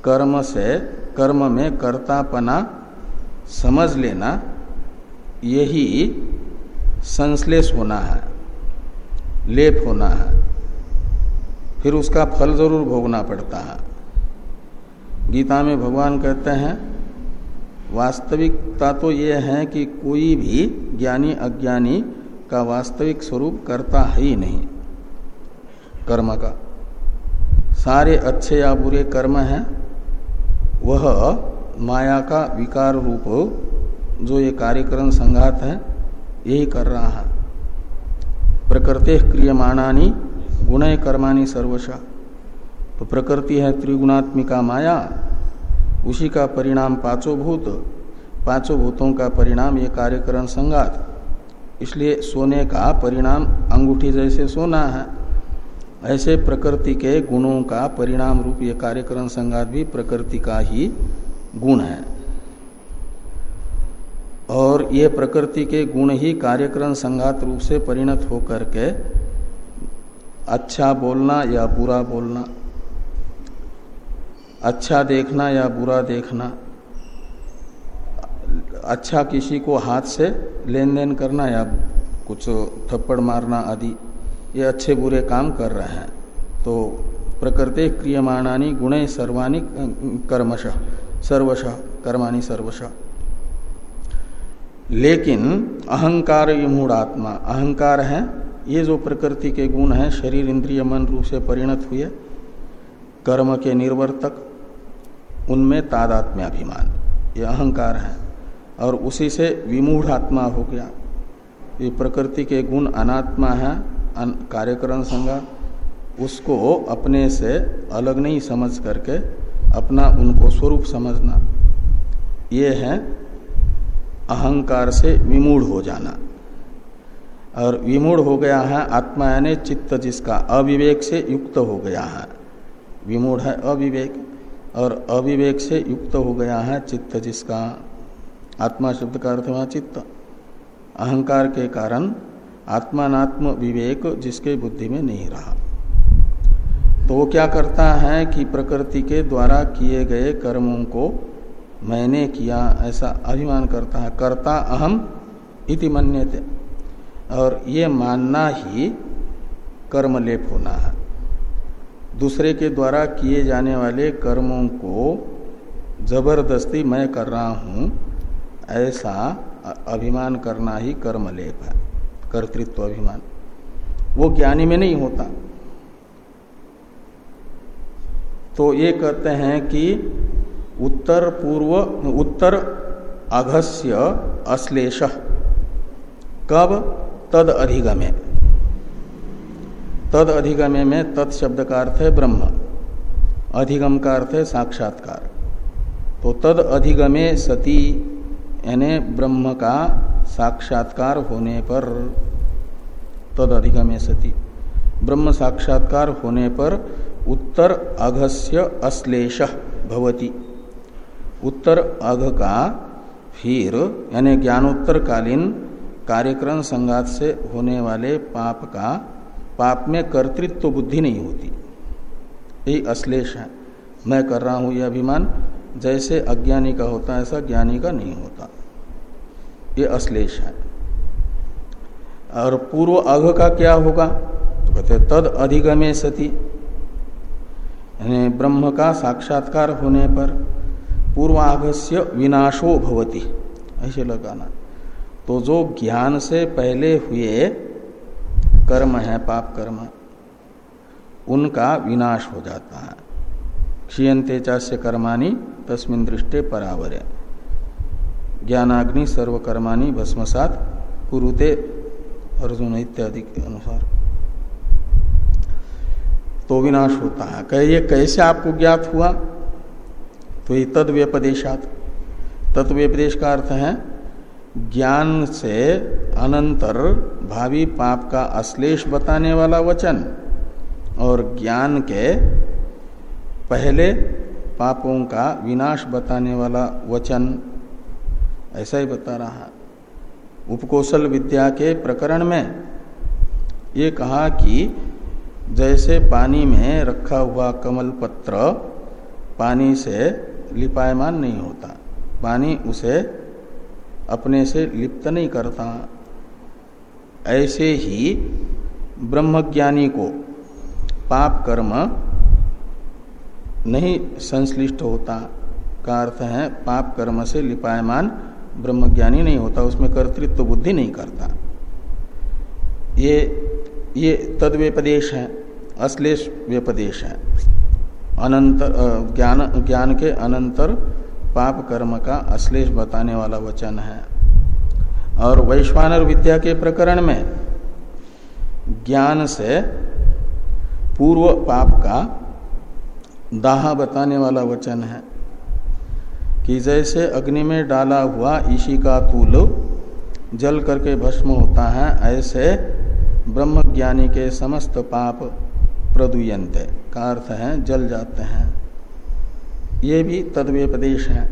कर्म से, कर्म में कर्तापना, समझ लेना, यही संश्लेष होना है, लेप होना है। फिर उसका फल ज़रूर भोगना पड़ता है। गीता में भगवान कहते हैं, वास्तविकता तो ये है कि कोई भी ज्ञानी अज्ञानी का वास्तविक स्वरूप करता है नहीं। कर्म का। सारे अच्छे या बुरे कर्म हैं वह माया का विकार रूप जो ये कार्यक्रम संघात है, यही कर रहा है। प्रकृति क्रियमाणानी, गुण कर्माणी सर्वशा। तो प्रकृति है त्रिगुणात्मिका माया, उसी का परिणाम पाँचों भूत पाँचों भूतों का परिणाम ये कार्यकरण संगात इसलिए सोने का परिणाम अंगूठी जैसे सोना है। ऐसे प्रकृति के गुणों का परिणाम रूप ये कार्यकरण संघात भी प्रकृति का ही गुण है। और ये प्रकृति के गुण ही कार्यक्रम संघात रूप से परिणत होकर के अच्छा बोलना या बुरा बोलना अच्छा देखना या बुरा देखना अच्छा किसी को हाथ से लेन देन करना या कुछ थप्पड़ मारना आदि ये अच्छे बुरे काम कर रहे हैं। तो प्रकृति क्रियमाणानी गुणे सर्वाणी कर्मश, सर्वश, कर्माणी सर्वश। लेकिन अहंकार विमूढ़ आत्मा, अहंकार है, ये जो प्रकृति के गुण हैं, शरीर इंद्रिय मन रूप से परिणत हुए, कर्म के निर्वर्तक, उनमें तादात्म्याभिमान, ये अहंकार है, और उसी से विमूढ़ आत्मा हो गया। ये प्रकृति के गुण अनात्मा है कार्यक्रम संगा उसको अपने से अलग नहीं समझ करके अपना उनको स्वरूप समझना। ये है अहंकार से विमूढ़ हो जाना। और विमूढ़ हो गया है आत्मा यानी चित्त जिसका अविवेक से युक्त हो गया है। विमूढ़ है अविवेक, और अविवेक से युक्त हो गया है चित्त जिसका। आत्मा शब्द का अर्थ वहाँ चित्त। अहंकार के कारण आत्मात्म विवेक जिसके बुद्धि में नहीं रहा। तो वो क्या करता है कि प्रकृति के द्वारा किए गए कर्मों को मैंने किया, ऐसा अभिमान करता है। कर्ता अहम इति मन्यते। और ये मानना ही कर्मलेप होना है। दूसरे के द्वारा किए जाने वाले कर्मों को ज़बरदस्ती मैं कर रहा हूँ, ऐसा अभिमान करना ही कर्मलेप है। कर्तृत्व अभिमान। वो ज्ञानी में नहीं होता। तो ये कहते हैं कि उत्तर पूर्व, उत्तर अघस्य अश्लेष, कब? तद अधिगमे। तद अधिगमे में तत्शब्द का अर्थ है ब्रह्म। अधिगम का अर्थ है साक्षात्कार। तो तद अधिगमे सती, यानी ब्रह्म का साक्षात्कार होने पर तद अधिगमे सती। ब्रह्म साक्षात्कार होने पर उत्तर अघस्य अश्लेष भवती। उत्तर अघ का फिर, यानी ज्ञानोत्तरकालीन कार्यक्रम संगात से होने वाले पाप का, पाप में कर्तृत्व तो बुद्धि नहीं होती। यही अश्लेष है। मैं कर रहा हूँ यह अभिमान, जैसे अज्ञानी का होता है, ऐसा ज्ञानी का नहीं होता। ये अश्लेष है। और पूर्व अघ का क्या होगा? तो कहते तद अधिगमे सती। यानी ब्रह्म का साक्षात्कार होने पर पूर्वाघस्य विनाशो भवती। ऐसे लगाना। तो जो ज्ञान से पहले हुए कर्म है, पाप कर्म, उनका विनाश हो जाता है। क्षीयते चाष्य कर्माणी तस्मिन दृष्टि परावरे। ज्ञानाग्नि, सर्वकर्माणी, भस्मसात कुरुते अर्जुन इत्यादि के अनुसार। तो विनाश होता है। कह, ये कैसे आपको ज्ञात हुआ? तो ये तद व्यपदेशात तत्व्यपदेश का अर्थ है, ज्ञान से अनंतर भावी पाप का अश्लेष बताने वाला वचन और ज्ञान के पहले पापों का विनाश बताने वाला वचन ऐसा ही बता रहा है। उपकोशल विद्या के प्रकरण में ये कहा कि जैसे पानी में रखा हुआ कमल पत्र पानी से लिपायमान नहीं होता, पानी उसे अपने से लिप्त नहीं करता। ऐसे ही ब्रह्मज्ञानी को पाप कर्म नहीं संश्लिष्ट होता, का अर्थ है पाप कर्म से लिपायमान ब्रह्मज्ञानी नहीं होता, उसमें कर्तृत्व बुद्धि नहीं करता। ये ये तद व्यपदेश है, अश्लेष व्यपदेश है। अनंतर ज्ञान ज्ञान के अनंतर पाप कर्म का अश्लेष बताने वाला वचन है। और वैश्वानर विद्या के प्रकरण में ज्ञान से पूर्व पाप का दाह बताने वाला वचन है। कि जैसे अग्नि में डाला हुआ ईशी का तूल जल करके भस्म होता है, ऐसे ब्रह्मज्ञानी के समस्त पाप प्रदुयंत का अर्थ है, जल जाते हैं। ये भी तद्व्यपदेश है।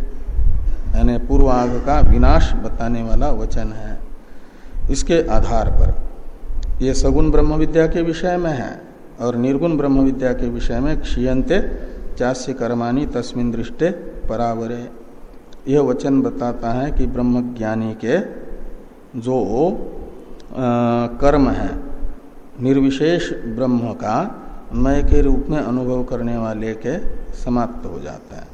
यानी पूर्वाग का विनाश बताने वाला वचन है। इसके आधार पर ये सगुण ब्रह्म विद्या के विषय में है और निर्गुण ब्रह्म विद्या के विषय में क्षीयते चास्य कर्माणी तस्मिन दृष्टे परावरे। यह वचन बताता है कि ब्रह्मज्ञानी के जो कर्म है, निर्विशेष ब्रह्म का मय के रूप में अनुभव करने वाले के समाप्त हो जाता है।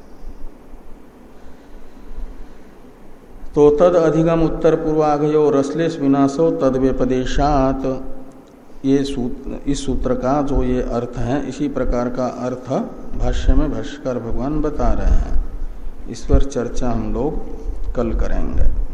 तो तद अधिगम उत्तर पूर्वाघयो रसलेश विनाशो तद व्यपदेशात। ये सूत्र इस सूत्र का जो ये अर्थ है, इसी प्रकार का अर्थ भाष्य में भाष्यकर भगवान बता रहे हैं। पर चर्चा हम लोग कल करेंगे।